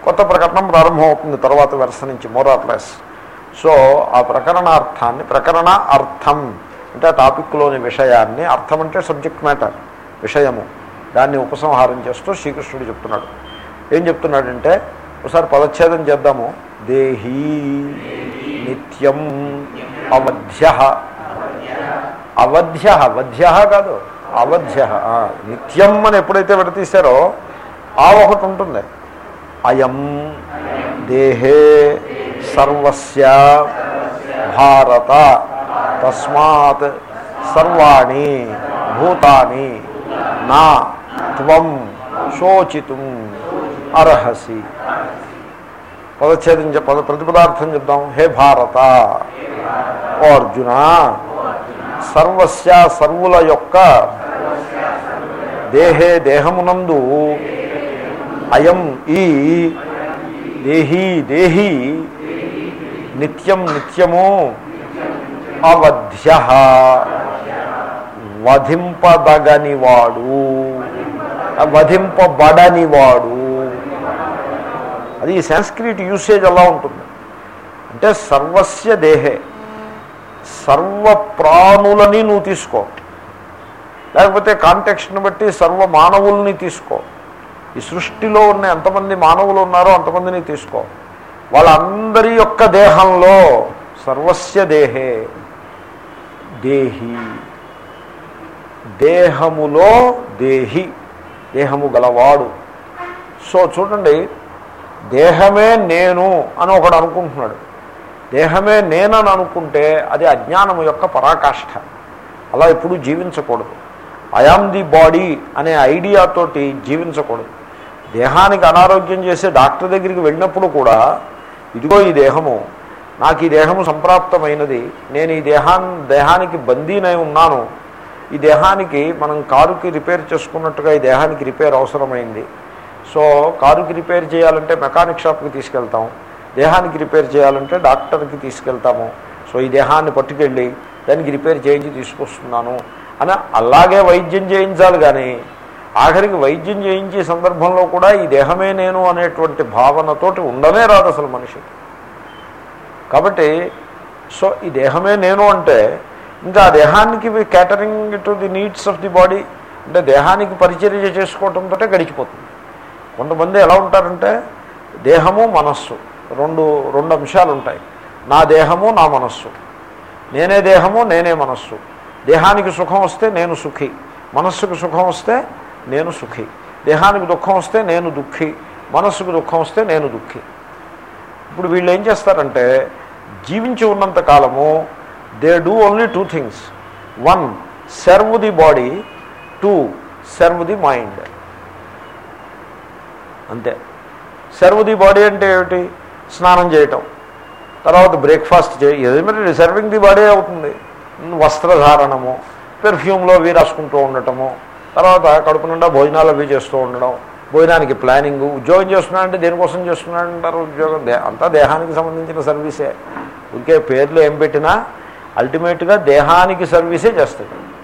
కొత్త ప్రకరణం ప్రారంభమవుతుంది తర్వాత వెరస నుంచి మోరార్లెస్ సో ఆ ప్రకరణార్థాన్ని ప్రకరణ అర్థం అంటే ఆ టాపిక్లోని విషయాన్ని అర్థం అంటే సబ్జెక్ట్ మ్యాటర్ విషయము. దాన్ని ఉపసంహారం చేస్తూ శ్రీకృష్ణుడు చెప్తున్నాడు. ఏం చెప్తున్నాడంటే ఒకసారి పదచ్ఛేదం చేద్దాము. దేహీ నిత్యం అవధ్య. అవధ్య వధ్య కాదు అవధ్య. నిత్యం అని ఎప్పుడైతే విడతీశారో ఆ ఒకటి ఉంటుంది. అయం దేహే సర్వస్య భారత. తస్మాత్ సర్వాణి భూతాని నా త్వం శోచితుం అర్హసి పదచ్ఛేదం పద ప్రతిపదార్థం చెప్దాం హే భారత ఓ అర్జున సర్వస్య సర్వుల యొక్క దేహే దేహమునందు అయం ఈ దేహీ దేహీ నిత్యం నిత్యము అవధ్య వధింపదగనివాడు. వధింపబడనివాడు. అది సంస్క్రిట్ యూసేజ్ అలా ఉంటుంది? అంటే సర్వస్య దేహే. సర్వ ప్రాణులని నువ్వు తీసుకో. లేకపోతే కాంటెక్స్ట్ని బట్టి సర్వ మానవుల్ని తీసుకో. ఈ సృష్టిలో ఉన్న ఎంతమంది మానవులు ఉన్నారో అంతమందిని తీసుకో. వాళ్ళందరి యొక్క దేహంలో సర్వస్య దేహే. దేహి. దేహములో దేహి. దేహము గలవాడు. సో చూడండి దేహమే నేను అని ఒకడు అనుకుంటున్నాడు. దేహమే నేనని అనుకుంటే అది అజ్ఞానము యొక్క పరాకాష్ఠ అలా ఎప్పుడూ జీవించకూడదు. ఐఆమ్ ది బాడీ అనే ఐడియాతోటి జీవించకూడదు. దేహానికి అనారోగ్యం చేసే డాక్టర్ దగ్గరికి వెళ్ళినప్పుడు కూడా ఇదిగో ఈ దేహము నాకు ఈ దేహము సంప్రాప్తమైనది నేను ఈ దేహాన్ని దేహానికి బందీనై ఉన్నాను. ఈ దేహానికి మనం కారుకి రిపేర్ చేసుకున్నట్టుగా ఈ దేహానికి రిపేర్ అవసరమైంది. సో కారుకి రిపేర్ చేయాలంటే మెకానిక్ షాప్కి తీసుకెళ్తాం. దేహానికి రిపేర్ చేయాలంటే డాక్టర్కి తీసుకెళ్తాము. సో ఈ దేహాన్ని పట్టుకెళ్ళి దానికి రిపేర్ చేయించి తీసుకొస్తున్నాను. అని అలాగే వైద్యం చేయించాలి కానీ ఆఖరికి వైద్యం చేయించే సందర్భంలో కూడా ఈ దేహమే నేను అనేటువంటి భావనతోటి ఉండనే రాదు అసలు మనిషి. కాబట్టి సో ఈ దేహమే నేను అంటే ఇంకా ఆ దేహానికి catering to the needs of the body అంటే దేహానికి పరిచర్య చేసుకోవడంతో గడిచిపోతుంది. కొంతమంది ఎలా ఉంటారంటే దేహము మనస్సు రెండు రెండు అంశాలు ఉంటాయి నా దేహము నా మనస్సు. నేనే దేహము నేనే మనస్సు. దేహానికి సుఖం వస్తే నేను సుఖి. మనస్సుకు సుఖం వస్తే నేను సుఖి. దేహానికి దుఃఖం వస్తే నేను దుఃఖి. మనస్సుకు దుఃఖం వస్తే నేను దుఃఖి. ఇప్పుడు వీళ్ళు ఏం చేస్తారంటే జీవించి ఉన్నంత కాలము they do only two things one serve the body two serve the mind అంతే. సర్వ్ ది బాడీ అంటే ఏమిటి? స్నానం చేయటం. తర్వాత బ్రేక్ఫాస్ట్ చేయ సర్వింగ్ ది బాడీ అవుతుంది? వస్త్రధారణము పెర్ఫ్యూమ్లో అవి రాసుకుంటూ ఉండటము తర్వాత కడుపు నిండా భోజనాలు అవి చేస్తూ ఉండడం. భోజనానికి ప్లానింగ్ ఉద్యోగం చేస్తున్నాడంటే దేనికోసం చేస్తున్నాడంటారు ఉద్యోగం? దే అంతా దేహానికి సంబంధించిన సర్వీసే. ఇంకే పేర్లు ఏం పెట్టినా అల్టిమేట్గా దేహానికి సర్వీసే చేస్తాడు.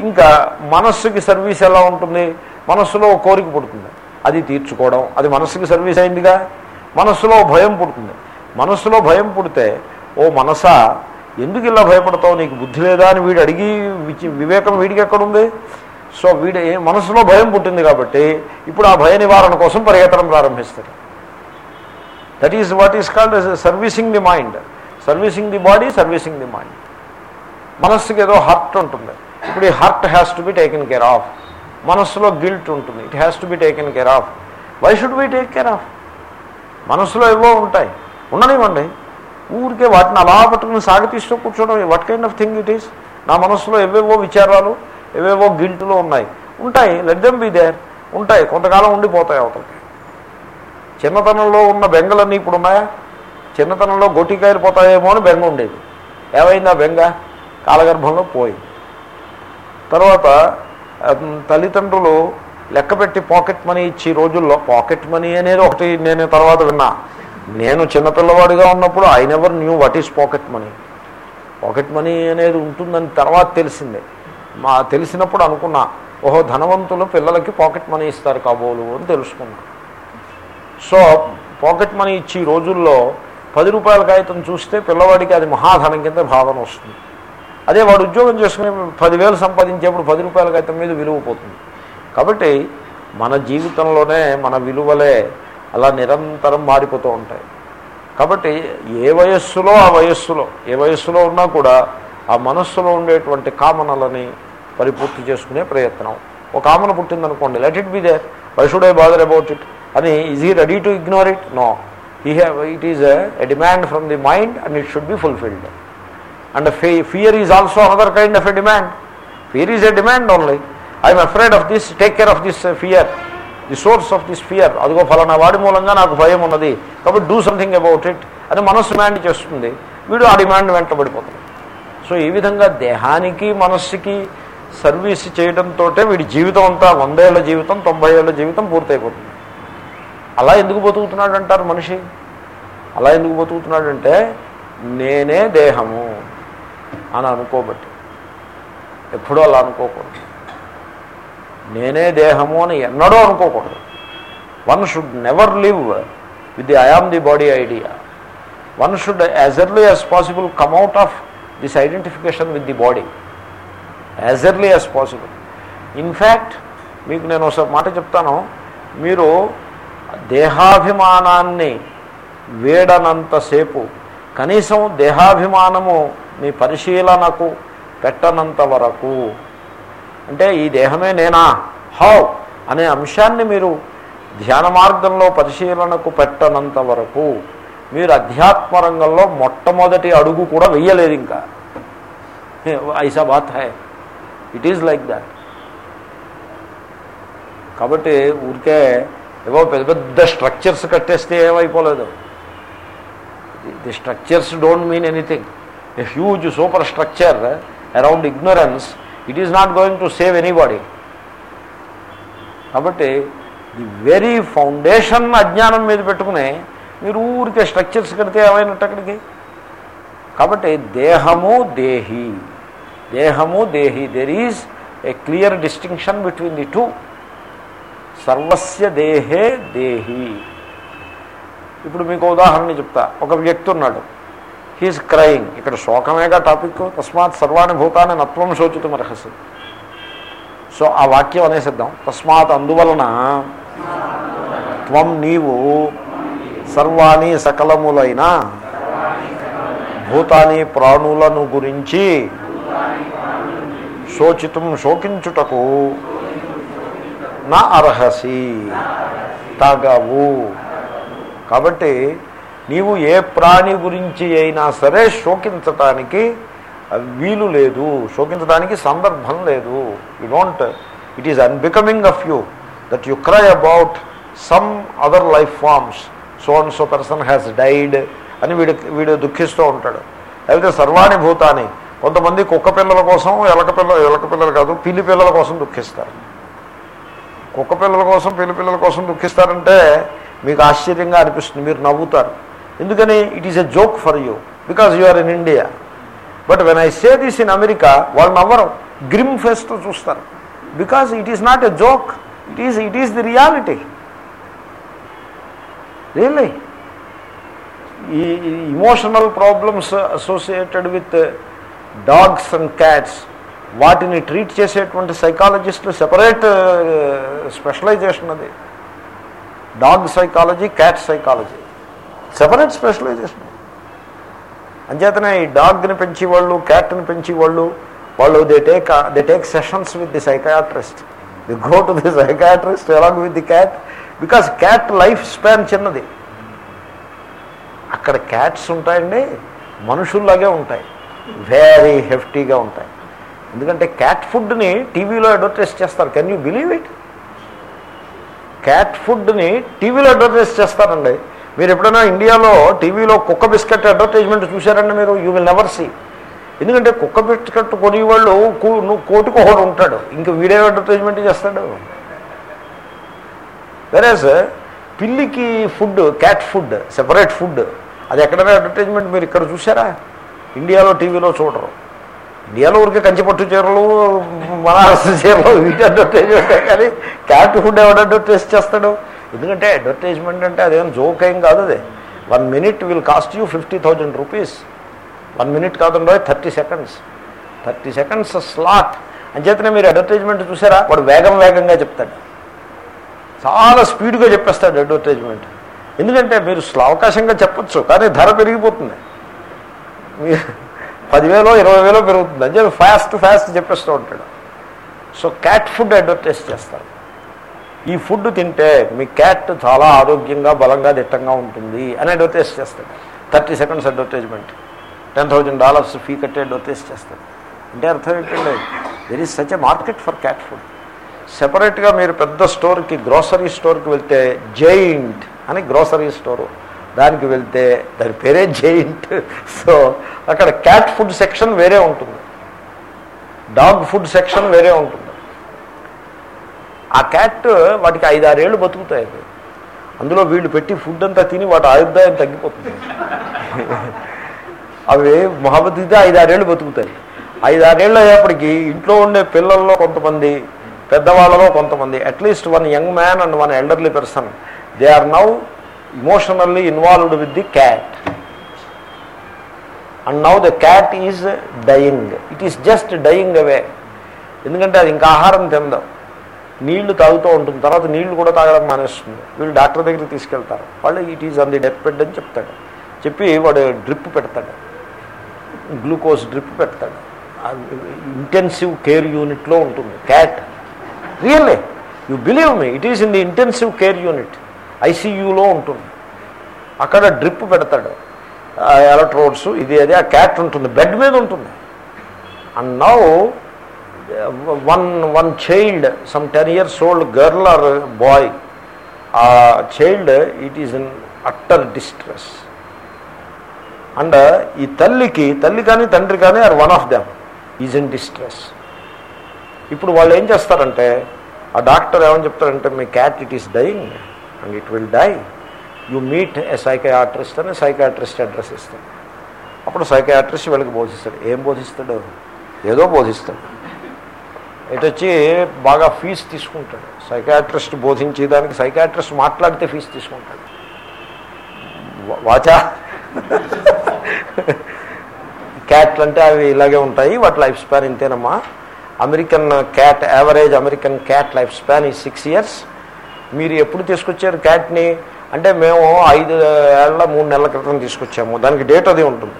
ఇంకా మనస్సుకి సర్వీస్ ఎలా ఉంటుంది? మనస్సులో కోరిక పుడుతుంది. అది తీర్చుకోవడం అది మనస్సుకి సర్వీస్ అయిందిగా? మనస్సులో భయం పుడుతుంది. మనస్సులో భయం పుడితే ఓ మనసా ఎందుకు ఇలా భయపడతావు? నీకు బుద్ధి లేదా అని వీడు అడిగి విచి- వివేకం వీడికి ఎక్కడుంది? సో వీడి మనసులో భయం పుట్టింది కాబట్టి ఇప్పుడు ఆ భయ నివారణ కోసం పరిగెత్తడం ప్రారంభిస్తారు. That is what is called servicing the mind servicing the body servicing the mind మనస్సుకి ఏదో హార్ట్ ఉంటుంది. ఇప్పుడు ఈ hurt has to be taken care of మనస్సులో గిల్ట్ ఉంటుంది. It has to be taken care of why should be take care of మనస్సులో ఏవో ఉంటాయి. ఉండనివ్వండి. ఊరికే వాటిని అలా పట్టుకుని సాగతీస్తూ కూర్చోవడం what kind of thing it is నా మనస్సులో ఎవేవో విచారాలు ఏవేవో గింటులు ఉన్నాయి. ఉంటాయి. లడ్డం బీదే బి దేర్ ఉంటాయి. కొంతకాలం ఉండిపోతాయి అవతలకి. చిన్నతనంలో ఉన్న బెంగలన్నీ ఇప్పుడు ఉన్నాయా? చిన్నతనంలో గొట్టికాయలు పోతాయేమో అని బెంగ ఉండేది. ఏమైంది ఆ బెంగ? కాలగర్భంలో పోయింది. తర్వాత తల్లిదండ్రులు తల్లిదండ్రులు లెక్కపెట్టి పాకెట్ మనీ ఇచ్చి రోజుల్లో పాకెట్ మనీ అనేది ఒకటి నేను తర్వాత విన్నా. నేను చిన్నపిల్లవాడిగా ఉన్నప్పుడు I never knew what is pocket money pocket money అనేది ఉంటుందని తర్వాత తెలిసిందే. మా తెలిసినప్పుడు అనుకున్నా ఓహో ధనవంతులు పిల్లలకి పాకెట్ మనీ ఇస్తారు కాబోలు అని తెలుసుకున్నా. సో పాకెట్ మనీ ఇచ్చి రోజుల్లో పది రూపాయల కాగితం చూస్తే పిల్లవాడికి అది మహాధనం కింద భావన వస్తుంది. అదే వాడు ఉద్యోగం చేసుకుని పదివేలు సంపాదించేప్పుడు పది రూపాయల కాగితం మీద విలువ పోతుంది. కాబట్టి మన జీవితంలోనే మన విలువలే అలా నిరంతరం మారిపోతూ ఉంటాయి. కాబట్టి ఏ వయస్సులో ఆ వయస్సులో ఏ వయస్సులో ఉన్నా కూడా ఆ మనస్సులో ఉండేటువంటి కామనలని పరిపూర్తి చేసుకునే ప్రయత్నం. ఒక కామన పుట్టిందనుకోండి let it be there why should I bother about it అని is he ready to ignore it no he have it is a demand from the mind and it should be fulfilled and fear is also another kind of a demand fear is a demand only I'm afraid of this take care of this fear the source of this fear అదిగో ఫలానా వాడి మూలంగా నాకు భయం ఉన్నది. కాబట్టి do something about it అని మనస్సు డిమాండ్ చేస్తుంది. వీడు ఆ డిమాండ్ వెంటబడిపోతాడు సో ఈ విధంగా దేహానికి మనస్సుకి సర్వీస్ చేయడంతో వీడి జీవితం అంతా వందేళ్ళ జీవితం తొంభై ఏళ్ళ జీవితం పూర్తయిపోతుంది. అలా ఎందుకు బతుకుతున్నాడు అంటారు మనిషి? అలా ఎందుకు బతుకుతున్నాడంటే నేనే దేహము అని అనుకోబట్టి. ఎప్పుడూ అలా అనుకోకూడదు. నేనే దేహము అని ఎన్నడూ అనుకోకూడదు. One should never live with the I am the body idea one should as early as possible come out of this identification with the body as early as possible in fact మీకు నేను ఒకసారి మాట చెప్తాను. మీరు దేహాభిమానాన్ని వేడనంతసేపు కనీసం దేహాభిమానము మీ పరిశీలనకు పెట్టనంత వరకు. అంటే ఈ దేహమే నేనా? హౌ అనే అంశాన్ని మీరు ధ్యాన మార్గంలో పరిశీలనకు పెట్టనంత వరకు. మీరు అధ్యాత్మ రంగంలో మొట్టమొదటి అడుగు కూడా వెయ్యలేదు ఇంకా. ఐసా బాత్ హై. ఇట్ ఈజ్ లైక్ దాట్ కాబట్టి ఊరికే ఏవో పెద్ద పెద్ద స్ట్రక్చర్స్ కట్టేస్తే ఏమైపోలేదు. The structures don't mean anything a huge super structure around ignorance it is not going to save anybody కాబట్టి ది వెరీ ఫౌండేషన్ అజ్ఞానం మీద పెట్టుకుని మీరు ఊరికే స్ట్రక్చర్స్ కడితే ఏమైనట్టు అక్కడికి? కాబట్టి దేహము దేహి. దేహము దేహి. There is a clear distinction between the two సర్వస్య దేహే దేహి. ఇప్పుడు మీకు ఉదాహరణ చెప్తా. ఒక వ్యక్తి ఉన్నాడు. హీఈస్ క్రయింగ్ ఇక్కడ శోకమేగా టాపిక్. తస్మాత్ సర్వాణి భూతాన్ని నత్వం శోచితం అర్హసి సో ఆ వాక్యం అనేసిద్దాం. తస్మాత్ అందువలన త్వం నీవు సర్వాణి సకలములైన భూతాని ప్రాణులను గురించి శోచితం శోకించుటకు నా అర్హసి. తగవు. కాబట్టి నీవు ఏ ప్రాణి గురించి అయినా సరే శోకించటానికి వీలు లేదు. శోకించడానికి సందర్భం లేదు. You don't it is unbecoming of you that you cry about some other life forms so and so person has died అని వీడు వీడు దుఃఖిస్తూ ఉంటాడు. లేకపోతే సర్వాణి భూతాన్ని కొంతమంది కుక్క పిల్లల కోసం ఎలక పిల్ల ఎలక పిల్లలు కాదు పిల్లి పిల్లల కోసం దుఃఖిస్తారు. కుక్క పిల్లల కోసం పిల్లి పిల్లల కోసం దుఃఖిస్తారంటే మీకు ఆశ్చర్యంగా అనిపిస్తుంది మీరు నవ్వుతారు. ఎందుకని? It is a joke for you because you are in India but when I say this in America వాళ్ళు నవ్వరు. గ్రిమ్ ఫేస్తో చూస్తారు. Because it is not a joke it is it is the reality really ఈ emotional problems associated with dogs and cats వాటిని treat చేసేటువంటి సైకాలజిస్టులు separate specialization అది. Dog psychology cat psychology separate specialization అంచేతనే ఈ డాగ్ని పెంచేవాళ్ళు క్యాట్ని పెంచేవాళ్ళు వాళ్ళు they take they take sessions with the psychiatrist they go to the psychiatrist along with the cat because cat life span చిన్నది. అక్కడ క్యాట్స్ ఉంటాయండి మనుషుల్లాగే ఉంటాయి. వెరీ హెఫ్టీగా ఉంటాయి. ఎందుకంటే క్యాట్ ఫుడ్ని టీవీలో అడ్వర్టైజ్ చేస్తారు. Can you believe it cat ఫుడ్ని టీవీలో అడ్వర్టైజ్ చేస్తారండి. మీరు ఎప్పుడైనా ఇండియాలో టీవీలో కుక్క బిస్కెట్ అడ్వర్టైజ్మెంట్ చూశారండి మీరు? యూ విల్ నెవర్ సీ ఎందుకంటే కుక్క బిస్కెట్ కొనేవాళ్ళు నువ్వు కోటికి ఒకడు ఉంటాడు. ఇంక వీడియో అడ్వర్టైజ్మెంట్ చేస్తాడు? వెరేస్ uh, పిల్లికి food cat food separate food అది ఎక్కడైనా అడ్వర్టైజ్మెంట్ మీరు ఇక్కడ చూసారా ఇండియాలో టీవీలో చూడరు. ఇండియాలో ఊరికే కంచిపట్టు చీరలు బనారస్ చీరలు వీటి అడ్వర్టైజ్మెంట్ కానీ క్యాట్ ఫుడ్ ఎవడ అడ్వర్టైజ్ చేస్తాడు? ఎందుకంటే అడ్వర్టైజ్మెంట్ అంటే అదేం జోక్ ఏం కాదు అది. One minute will cost you fifty thousand rupees one minute కాదండో thirty seconds thirty seconds slot అంచేతనే మీరు అడ్వర్టైజ్మెంట్ చూసారా వాడు వేగం వేగంగా చెప్తాడు. చాలా స్పీడ్గా చెప్పేస్తాడు అడ్వర్టైజ్మెంట్ ఎందుకంటే మీరు స్లావకాశంగా చెప్పచ్చు కానీ ధర పెరిగిపోతుంది. మీరు పదివేలో ఇరవై వేలో పెరుగుతుంది. అని చెప్పి ఫాస్ట్ ఫాస్ట్ చెప్పేస్తూ ఉంటాడు. సో క్యాట్ ఫుడ్ అడ్వర్టైజ్ చేస్తారు. ఈ ఫుడ్ తింటే మీ క్యాట్ చాలా ఆరోగ్యంగా బలంగా దిట్టంగా ఉంటుంది అని అడ్వర్టైజ్ చేస్తాడు. Thirty seconds advertisement ten thousand dollars fee కట్టే అడ్వర్టైజ్ చేస్తాడు. అంటే అర్థం ఏంటండి there is such a market for cat food సెపరేట్గా మీరు పెద్ద స్టోర్కి గ్రోసరీ స్టోర్కి వెళ్తే జైంట్ అని గ్రోసరీ స్టోరు. దానికి వెళ్తే దాని పేరే జైంట్ సో అక్కడ క్యాట్ ఫుడ్ సెక్షన్ వేరే ఉంటుంది. డాగ్ ఫుడ్ సెక్షన్ వేరే ఉంటుంది. ఆ క్యాట్ వాటికి ఐదారేళ్ళు బతుకుతాయి అందులో వీళ్ళు పెట్టి ఫుడ్ అంతా తిని వాటి ఆయుర్దాయం తగ్గిపోతుంది. అవి మొహబద్దితే ఐదారేళ్ళు బతుకుతాయి. ఐదారేళ్ళు అయ్యేప్పటికీ ఇంట్లో ఉండే పిల్లల్లో కొంతమంది పెద్దవాళ్ళలో కొంతమంది. At least one young man and one elderly person they are now emotionally involved with the cat and now the cat is dying it is just dying away ఎందుకంటే అది ఇంకా ఆహారం తిందాం. నీళ్ళు తాగుతూ ఉంటుంది. తర్వాత నీళ్ళు కూడా తాగడం మానేస్తుంది. వీళ్ళు డాక్టర్ దగ్గరికి తీసుకెళ్తారు. వాళ్ళు it is on the death bed అని చెప్తాడు. చెప్పి వాడు డ్రిప్ పెడతాడు. గ్లూకోజ్ డ్రిప్ పెడతాడు. ఇంటెన్సివ్ కేర్ యూనిట్లో ఉంటుంది. Cat really you believe me it is in the intensive care unit ఐసీయూలో ఉంటుంది. అక్కడ డ్రిప్ పెడతాడు. ఎలక్ట్రోడ్స్ ఇది అది ఆ క్యాట్ ఉంటుంది. బెడ్ మీద ఉంటుంది. And now one one child some ten years old girl or boy ఆ child it is in utter distress and ఈ తల్లికి తల్లి కానీ తండ్రి కానీ or one of them is in distress ఇప్పుడు వాళ్ళు ఏం చేస్తారంటే ఆ డాక్టర్ ఏమని చెప్తారంటే మీ cat it is dying and it will die you meet a psychiatrist అని సైకయాట్రిస్ట్ అడ్రస్ ఇస్తాడు. అప్పుడు సైకయాట్రిస్ట్ వీళ్ళకి బోధిస్తాడు. ఏం బోధిస్తాడు? ఏదో బోధిస్తాడు. ఇటు వచ్చి బాగా ఫీజు తీసుకుంటాడు. సైకాట్రిస్ట్ బోధించేదానికి సైకాట్రిస్ట్ మాట్లాడితే ఫీజు తీసుకుంటాడు. వాచా? క్యాట్లు అంటే అవి ఇలాగే ఉంటాయి. వాటి life span ఇంతేనమ్మా. American cat average American cat life span ఈ సిక్స్ ఇయర్స్ మీరు ఎప్పుడు తీసుకొచ్చారు క్యాట్ని అంటే మేము ఐదు ఏళ్ళ మూడు నెలల క్రితం తీసుకొచ్చాము. దానికి డేట్ అది ఉంటుంది.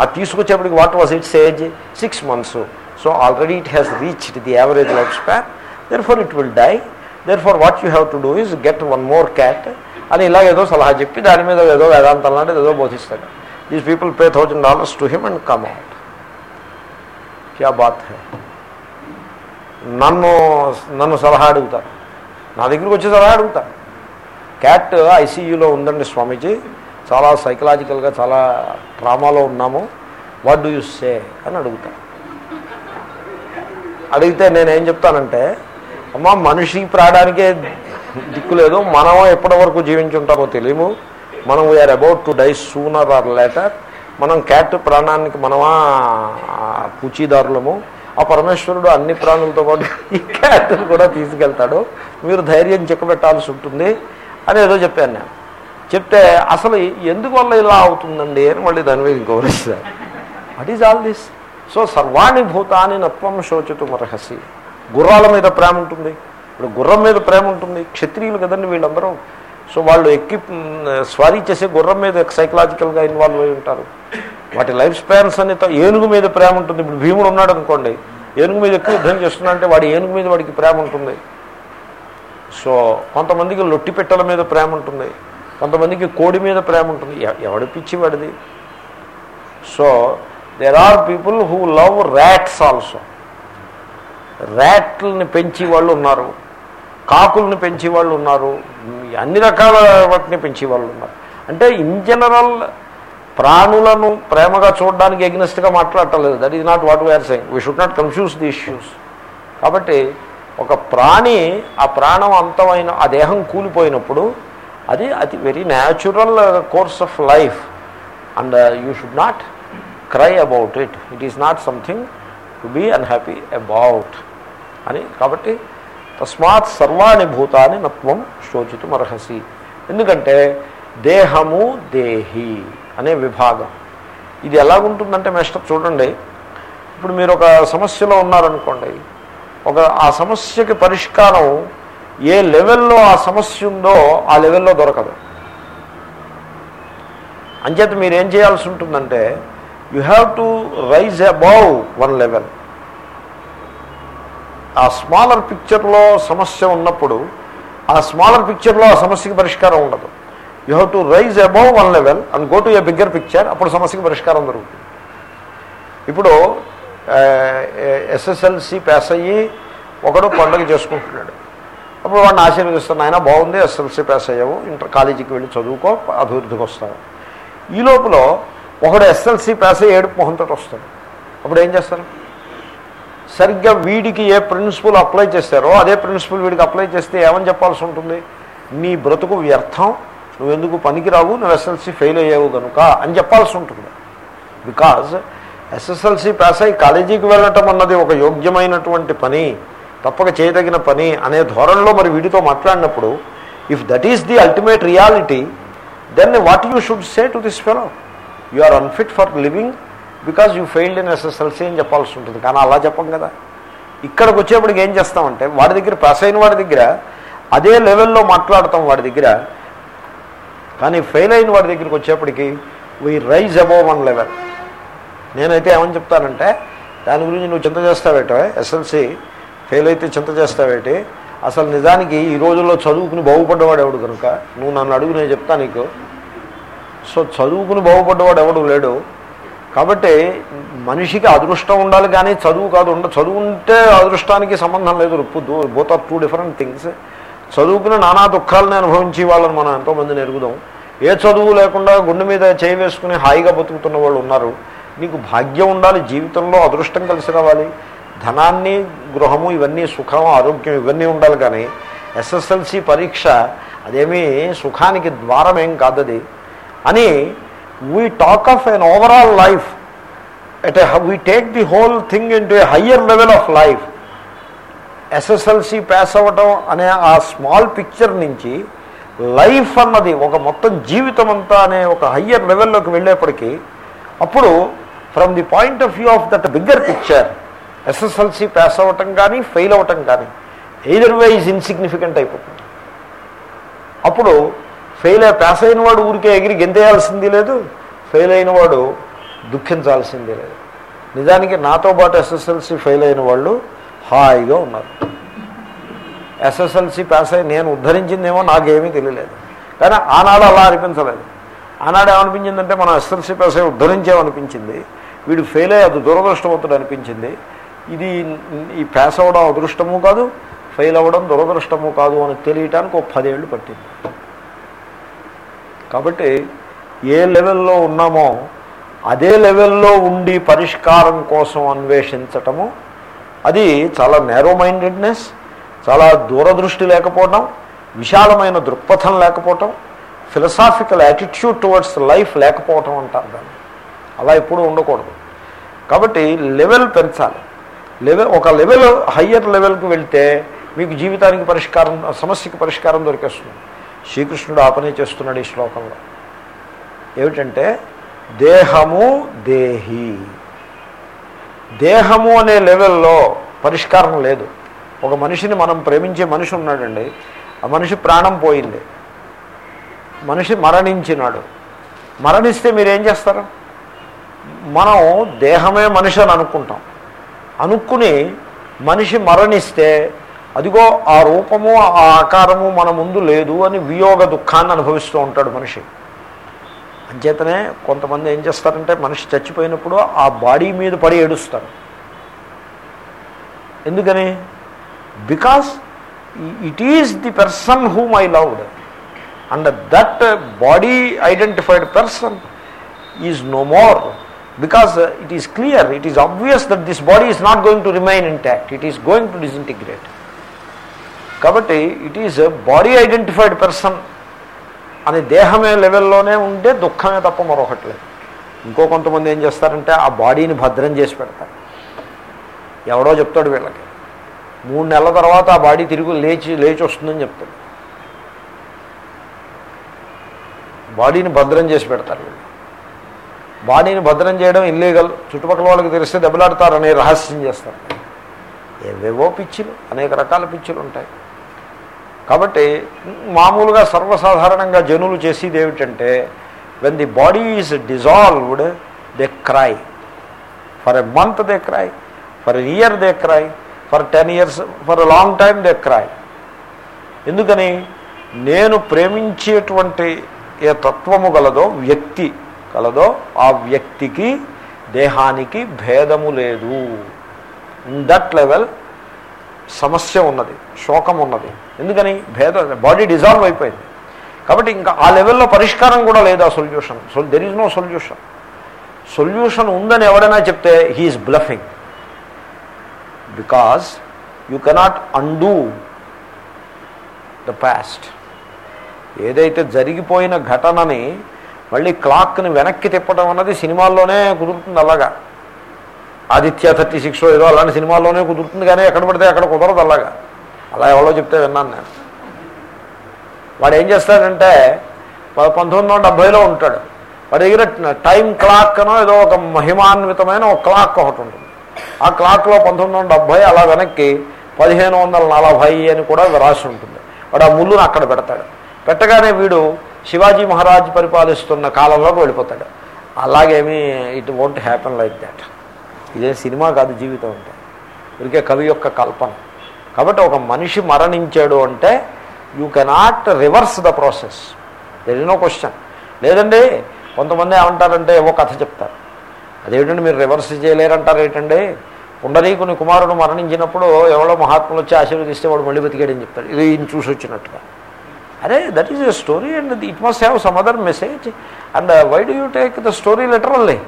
అది తీసుకొచ్చేప్పటికి what was its age six months so already it has reached the average life span therefore it will die therefore what you have to do is get one more cat అని ఇలా ఏదో సలహా చెప్పి దాని మీద ఏదో వేదాంతం లాంటిది ఏదో బోధిస్తాడు these people pay thousand dollars to him and come out క్యా బాత్ హై? నన్ను నన్ను సలహా అడుగుతారు నా దగ్గరికి వచ్చి సలహా అడుగుతారు క్యాట్ ఐసీయూలో ఉందండి స్వామీజీ. చాలా సైకలాజికల్గా చాలా ట్రామాలో ఉన్నాము. What do you say? అని అడుగుతాను అడిగితే నేనేం చెప్తానంటే అమ్మ మనిషి ప్రాణానికే దిక్కు లేదు. మనం ఎప్పటి వరకు జీవించి ఉంటామో తెలియము. మనం we are about to die sooner or later మనం క్యాట్ ప్రాణానికి మనమా పూచీదారులము. ఆ పరమేశ్వరుడు అన్ని ప్రాణులతో పాటు ఈ క్యారెక్టర్ కూడా తీసుకెళ్తాడు. మీరు ధైర్యం చెక్కబెట్టాల్సి ఉంటుంది అని ఏదో చెప్పాను నేను. చెప్తే అసలు ఎందువల్ల ఇలా అవుతుందండి అని మళ్ళీ దాని మీద గౌరవిస్తారు what is all this so సర్వాణి భూతాన్ని నత్వం శోచతు మరహసి గుర్రాల మీద ప్రేమ ఉంటుంది. ఇప్పుడు గుర్రం మీద ప్రేమ ఉంటుంది. క్షత్రియులు కదండి వీళ్ళందరూ. సో వాళ్ళు ఎక్కి స్వారీ చేసే గుర్రం మీద సైకలాజికల్గా ఇన్వాల్వ్ అయి ఉంటారు. వాటి లైఫ్ స్పాన్స్ అన్ని ఏనుగు మీద ప్రేమ ఉంటుంది. ఇప్పుడు భీముడు ఉన్నాడు అనుకోండి ఏనుగు మీద ఎక్కువ యుద్ధం చేస్తున్నా అంటే వాడి ఏనుగు మీద వాడికి ప్రేమ ఉంటుంది. సో కొంతమందికి లొట్టి పెట్టెల మీద ప్రేమ ఉంటుంది. కొంతమందికి కోడి మీద ప్రేమ ఉంటుంది. ఎవడి పిచ్చి వాడిది? So there are people who love rats also ర్యాట్లని పెంచి వాళ్ళు ఉన్నారు. కాకుల్ని పెంచి వాళ్ళు ఉన్నారు. అన్ని రకాల వాటిని పెంచే వాళ్ళు ఉన్నారు. అంటే ఇన్ జనరల్ ప్రాణులను ప్రేమగా చూడడానికి ఎగ్నెస్ట్గా మాట్లాడటలేదు. That is not what we are saying we should not confuse the issues కాబట్టి ఒక ప్రాణి ఆ ప్రాణం అంతమైన ఆ దేహం కూలిపోయినప్పుడు అది అది very natural course of life and you should not cry about it it is not something to be unhappy about అని కాబట్టి తస్మాత్ సర్వాణి భూతాన్ని నత్వం శోచితం అర్హసి ఎందుకంటే దేహము దేహి అనే విభాగం. ఇది ఎలాగుంటుందంటే మేస్టర్ చూడండి ఇప్పుడు మీరు ఒక సమస్యలో ఉన్నారనుకోండి ఒక ఆ సమస్యకి పరిష్కారం ఏ లెవెల్లో ఆ సమస్య ఉందో ఆ లెవెల్లో దొరకదు. అంచేత మీరు ఏం చేయాల్సి ఉంటుందంటే you have to rise above one level. ఆ స్మాలర్ పిక్చర్లో సమస్య ఉన్నప్పుడు ఆ స్మాలర్ పిక్చర్లో ఆ సమస్యకి పరిష్కారం ఉండదు. You have to rise above one level and go to a bigger picture అప్పుడు సమస్యకి పరిష్కారం దొరుకుతుంది. ఇప్పుడు ఎస్ఎస్ఎల్సి పాస్ అయ్యి ఒకడు పండుగ చేసుకుంటున్నాడు. అప్పుడు వాడిని ఆశీర్వదిస్తాను ఆయన బాగుంది ఎస్ఎల్సి పాస్ అయ్యావు ఇంటర్ కాలేజీకి వెళ్ళి చదువుకో అభివృద్ధికి వస్తావు. ఈ లోపల ఒకడు ఎస్ఎల్సి పాస్ అయ్యి ఏడుపు మొహంతో వస్తాడు. అప్పుడు ఏం చేస్తారు? సరిగ్గా వీడికి ఏ ప్రిన్సిపల్ అప్లై చేస్తారో అదే ప్రిన్సిపల్ వీడికి అప్లై చేస్తే ఏమని చెప్పాల్సి ఉంటుంది? నీ బ్రతుకు వ్యర్థం నువ్వెందుకు పనికిరావు? నువ్వు ఎస్ఎల్సి ఫెయిల్ అయ్యావు కనుక అని చెప్పాల్సి ఉంటుంది. బికాజ్ ఎస్ఎస్ఎల్సి పాస్ అయ్యి కాలేజీకి వెళ్ళటం అన్నది ఒక యోగ్యమైనటువంటి పని తప్పక చేయదగిన పని అనే ధోరణిలో మరి వీడితో మాట్లాడినప్పుడు if that is the ultimate reality then what you should say to this fellow you are unfit for living because you failed in SSLC అని చెప్పాల్సి ఉంటుంది. కానీ అలా చెప్పం కదా. ఇక్కడికి వచ్చేప్పటికి ఏం చేస్తామంటే వాడి దగ్గర పాస్ అయిన వాడి దగ్గర అదే లెవెల్లో మాట్లాడతాం వాడి దగ్గర. కానీ ఫెయిల్ అయిన వాడి దగ్గరికి వచ్చేప్పటికి we rise above one level నేనైతే ఏమని చెప్తానంటే దాని గురించి నువ్వు చింత చేస్తావేటో ఎస్ఎల్సి ఫెయిల్ అయితే చింత చేస్తావేటి? అసలు నిజానికి ఈ రోజుల్లో చదువుకుని బాగుపడ్డవాడు ఎవడు కనుక? నువ్వు నన్ను అడుగు నేను చెప్తా నీకు. సో చదువుకుని బాగుపడ్డవాడు ఎవడు లేడు. కాబట్టి మనిషికి అదృష్టం ఉండాలి కానీ చదువు కాదు. ఉండ చదువు ఉంటే అదృష్టానికి సంబంధం లేదు. Both are two different things చదువుకుని నానా దుఃఖాలను అనుభవించి వాళ్ళని మనం ఎంతోమందిని ఎరుగుదాం. ఏ చదువు లేకుండా గుండె మీద చేయి వేసుకుని హాయిగా బతుకుతున్న వాళ్ళు ఉన్నారు. నీకు భాగ్యం ఉండాలి. జీవితంలో అదృష్టం కలిసి రావాలి. ధనాన్ని గృహము ఇవన్నీ సుఖం ఆరోగ్యం ఇవన్నీ ఉండాలి కానీ ఎస్ఎస్ఎల్సి పరీక్ష అదేమీ సుఖానికి ద్వారం ఏం కాదది. అని we talk of an overall life at we take the whole thing into a higher level of life SSLC pass అవ్వటం అనే ఆ స్మాల్ పిక్చర్ నుంచి లైఫ్ అన్నది ఒక మొత్తం జీవితం అంతా అనే ఒక హయ్యర్ లెవెల్లోకి వెళ్ళేప్పటికీ అప్పుడు from the point of view of that bigger picture SSLC pass అవ్వటం కానీ ఫెయిల్ అవ్వటం కానీ ఎయిదర్ వే ఈజ్ ఇన్సిగ్నిఫికెంట్ అయిపోతుంది. అప్పుడు ఫెయిల్ అయ్యి పాస్ అయిన వాడు ఊరికే ఎగిరి గెంతేయాల్సింది లేదు. ఫెయిల్ అయిన వాడు దుఃఖించాల్సిందే లేదు. నిజానికి నాతో పాటు ఎస్ఎస్ఎల్సి ఫెయిల్ అయిన వాళ్ళు హాయిగా ఉన్నారు. ఎస్ఎస్ఎల్సి పాస్ అయ్యి నేను ఉద్ధరించిందేమో నాకేమీ తెలియలేదు. కానీ ఆనాడు అలా అనిపించలేదు. ఆనాడు ఏమనిపించిందంటే మనం ఎస్ఎల్సి పాస్ అయ్యి ఉద్ధరించామనిపించింది. వీడు ఫెయిల్ అయ్యి అది దురదృష్టవంతుడు అనిపించింది. ఇది ఈ పాస్ అవ్వడం అదృష్టము కాదు ఫెయిల్ అవ్వడం దురదృష్టము కాదు అని తెలియటానికి ఒక పదేళ్ళు పట్టింది. కాబట్టి ఏ లెవెల్లో ఉన్నామో అదే లెవెల్లో ఉండి పరిష్కారం కోసం అన్వేషించటము అది చాలా నేరో మైండెడ్నెస్ చాలా దూరదృష్టి లేకపోవడం విశాలమైన దృక్పథం లేకపోవటం ఫిలసాఫికల్ యాటిట్యూడ్ టువర్డ్స్ లైఫ్ లేకపోవటం అంటారు దాన్ని. అలా ఎప్పుడూ ఉండకూడదు. కాబట్టి లెవెల్ పెంచాలి. లెవెల్ ఒక లెవెల్ హయ్యర్ లెవెల్కి వెళ్తే మీకు జీవితానికి పరిష్కారం సమస్యకి పరిష్కారం దొరికేస్తుంది. శ్రీకృష్ణుడు ఆపనే చేస్తున్నాడు ఈ శ్లోకంలో. ఏమిటంటే దేహము దేహి. దేహము అనే లెవెల్లో పరిష్కారం లేదు. ఒక మనిషిని మనం ప్రేమించే మనిషి ఉన్నాడండి ఆ మనిషి ప్రాణం పోయింది. మనిషి మరణించినాడు. మరణిస్తే మీరేం చేస్తారు? మనం దేహమే మనిషి అని అనుకుంటాం. అనుకుని మనిషి మరణిస్తే అదిగో ఆ రూపము ఆ ఆకారము మన ముందు లేదు అని వియోగ దుఃఖాన్ని అనుభవిస్తూ ఉంటాడు మనిషి. అంచేతనే కొంతమంది ఏం చేస్తారంటే మనిషి చచ్చిపోయినప్పుడు ఆ బాడీ మీద పడి ఏడుస్తారు. ఎందుకని? Because it is the person whom I loved. And that body identified person is no more. Because it is clear it is obvious that this body is not going to remain intact it is going to disintegrate కాబట్టి it is body identified person అని దేహమే లెవెల్లోనే ఉంటే దుఃఖమే తప్ప మరొకట్లేదు ఇంకో కొంతమంది ఏం చేస్తారంటే ఆ బాడీని భద్రం చేసి పెడతారు. ఎవడో చెప్తాడు వీళ్ళకి. మూడు నెలల తర్వాత ఆ బాడీ తిరిగి లేచి లేచి వస్తుందని చెప్తాడు. బాడీని భద్రం చేసి పెడతారు వీళ్ళు. బాడీని భద్రం చేయడం ఇల్లీగల్ చుట్టుపక్కల వాళ్ళకి తెలిస్తే దెబ్బలాడతారనే రహస్యం చేస్తారు. ఏవేవో పిచ్చిలు అనేక రకాల పిచ్చులు ఉంటాయి. కాబట్టి మామూలుగా సర్వసాధారణంగా జనులు చేసేది ఏమిటంటే when the body is dissolved they cry for a month they cry for year they cry for ten years for a long time they cry ఎందుకని? నేను ప్రేమించేటువంటి ఏ తత్వము గలదో వ్యక్తి కలదో ఆ వ్యక్తికి దేహానికి భేదము లేదు. ఇన్ దట్ లెవెల్ సమస్య ఉన్నది శోకం ఉన్నది. ఎందుకని? భేద బాడీ డిజాల్వ్ అయిపోయింది. కాబట్టి ఇంకా ఆ లెవెల్లో పరిష్కారం కూడా లేదు ఆ solution. So there is no solution solution ఉందని ఎవడైనా చెప్తే he is bluffing because you cannot undo the past ఏదైతే జరిగిపోయిన ఘటనని మళ్ళీ క్లాక్ని వెనక్కి తిప్పడం అన్నది సినిమాల్లోనే కుదురుతుంది అలాగా. ఆదిత్య థర్టీ సిక్స్ ఏదో అలాంటి సినిమాల్లోనే కుదురుతుంది కానీ ఎక్కడ పడితే అక్కడ కుదరదు అలాగా. అలా ఎవరో చెప్తే విన్నాను నేను. వాడు ఏం చేస్తాడంటే పంతొమ్మిది వందల డెబ్భైలో ఉంటాడు. వాడి దగ్గర టైం క్లాక్ అనో ఏదో ఒక మహిమాన్వితమైన ఒక క్లాక్ ఒకటి ఉంటుంది. ఆ క్లాక్లో పంతొమ్మిది వందల డెబ్భై అలా వెనక్కి పదిహేను వందల నలభై అని కూడా రాసి ఉంటుంది. వాడు ఆ ముళ్ళును అక్కడ పెడతాడు. పెట్టగానే వీడు శివాజీ మహారాజ్ పరిపాలిస్తున్న కాలంలోకి వెళ్ళిపోతాడు. అలాగేమీ it won't happen like that ఇదే సినిమా కాదు జీవితం అంటే. ఇదికే కవి యొక్క కల్పన. కాబట్టి ఒక మనిషి మరణించాడు అంటే you cannot reverse the process there is no question లేదండి కొంతమంది ఏమంటారంటే ఏవో కథ చెప్తారు. అదేమిటండి మీరు రివర్స్ చేయలేరంటారు ఏంటండి? పుండరీకుని కుమారుడు మరణించినప్పుడు ఎవరో మహాత్ములు వచ్చి ఆశీర్వదిస్తే వాడు మళ్ళీ బతికాడని చెప్తారు. ఇది ఈయన చూసి వచ్చినట్టుగా. అరే that is a story and it must have some other message and why do you take the story literally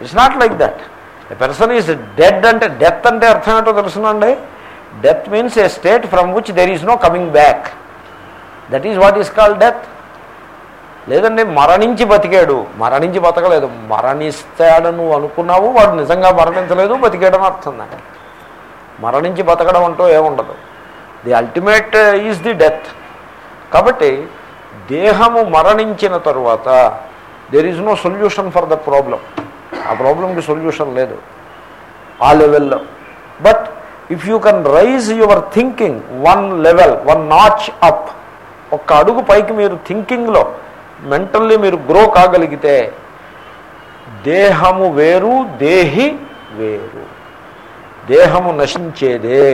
it's not like that the person is dead అంటే డెత్ అంటే అర్థం ఏంటో తెలుసునండి. Death means a state from which there is no coming back that is what is call death లేదండి మరణించి బతికాడు. మరణించి బతకలేదు. మరణిస్తాడని నువ్వు అనుకున్నావు వాడు నిజంగా మరణించలేదు బతికాడని అర్థం దాన్ని మరణించి బతకడం అంటూ ఏముండదు. The ultimate is the death కాబట్టి దేహము మరణించిన తరువాత there is no solution for the problem ఆ ప్రాబ్లంకి సొల్యూషన్ లేదు. ఆ లెవెల్లో but if you can rise your thinking one level one notch up ఒక్క అడుగు పైకి మీరు థింకింగ్లో మెంటల్లీ మీరు గ్రో కాగలిగితే దేహము వేరు దేహి వేరు. దేహము నశించేదే.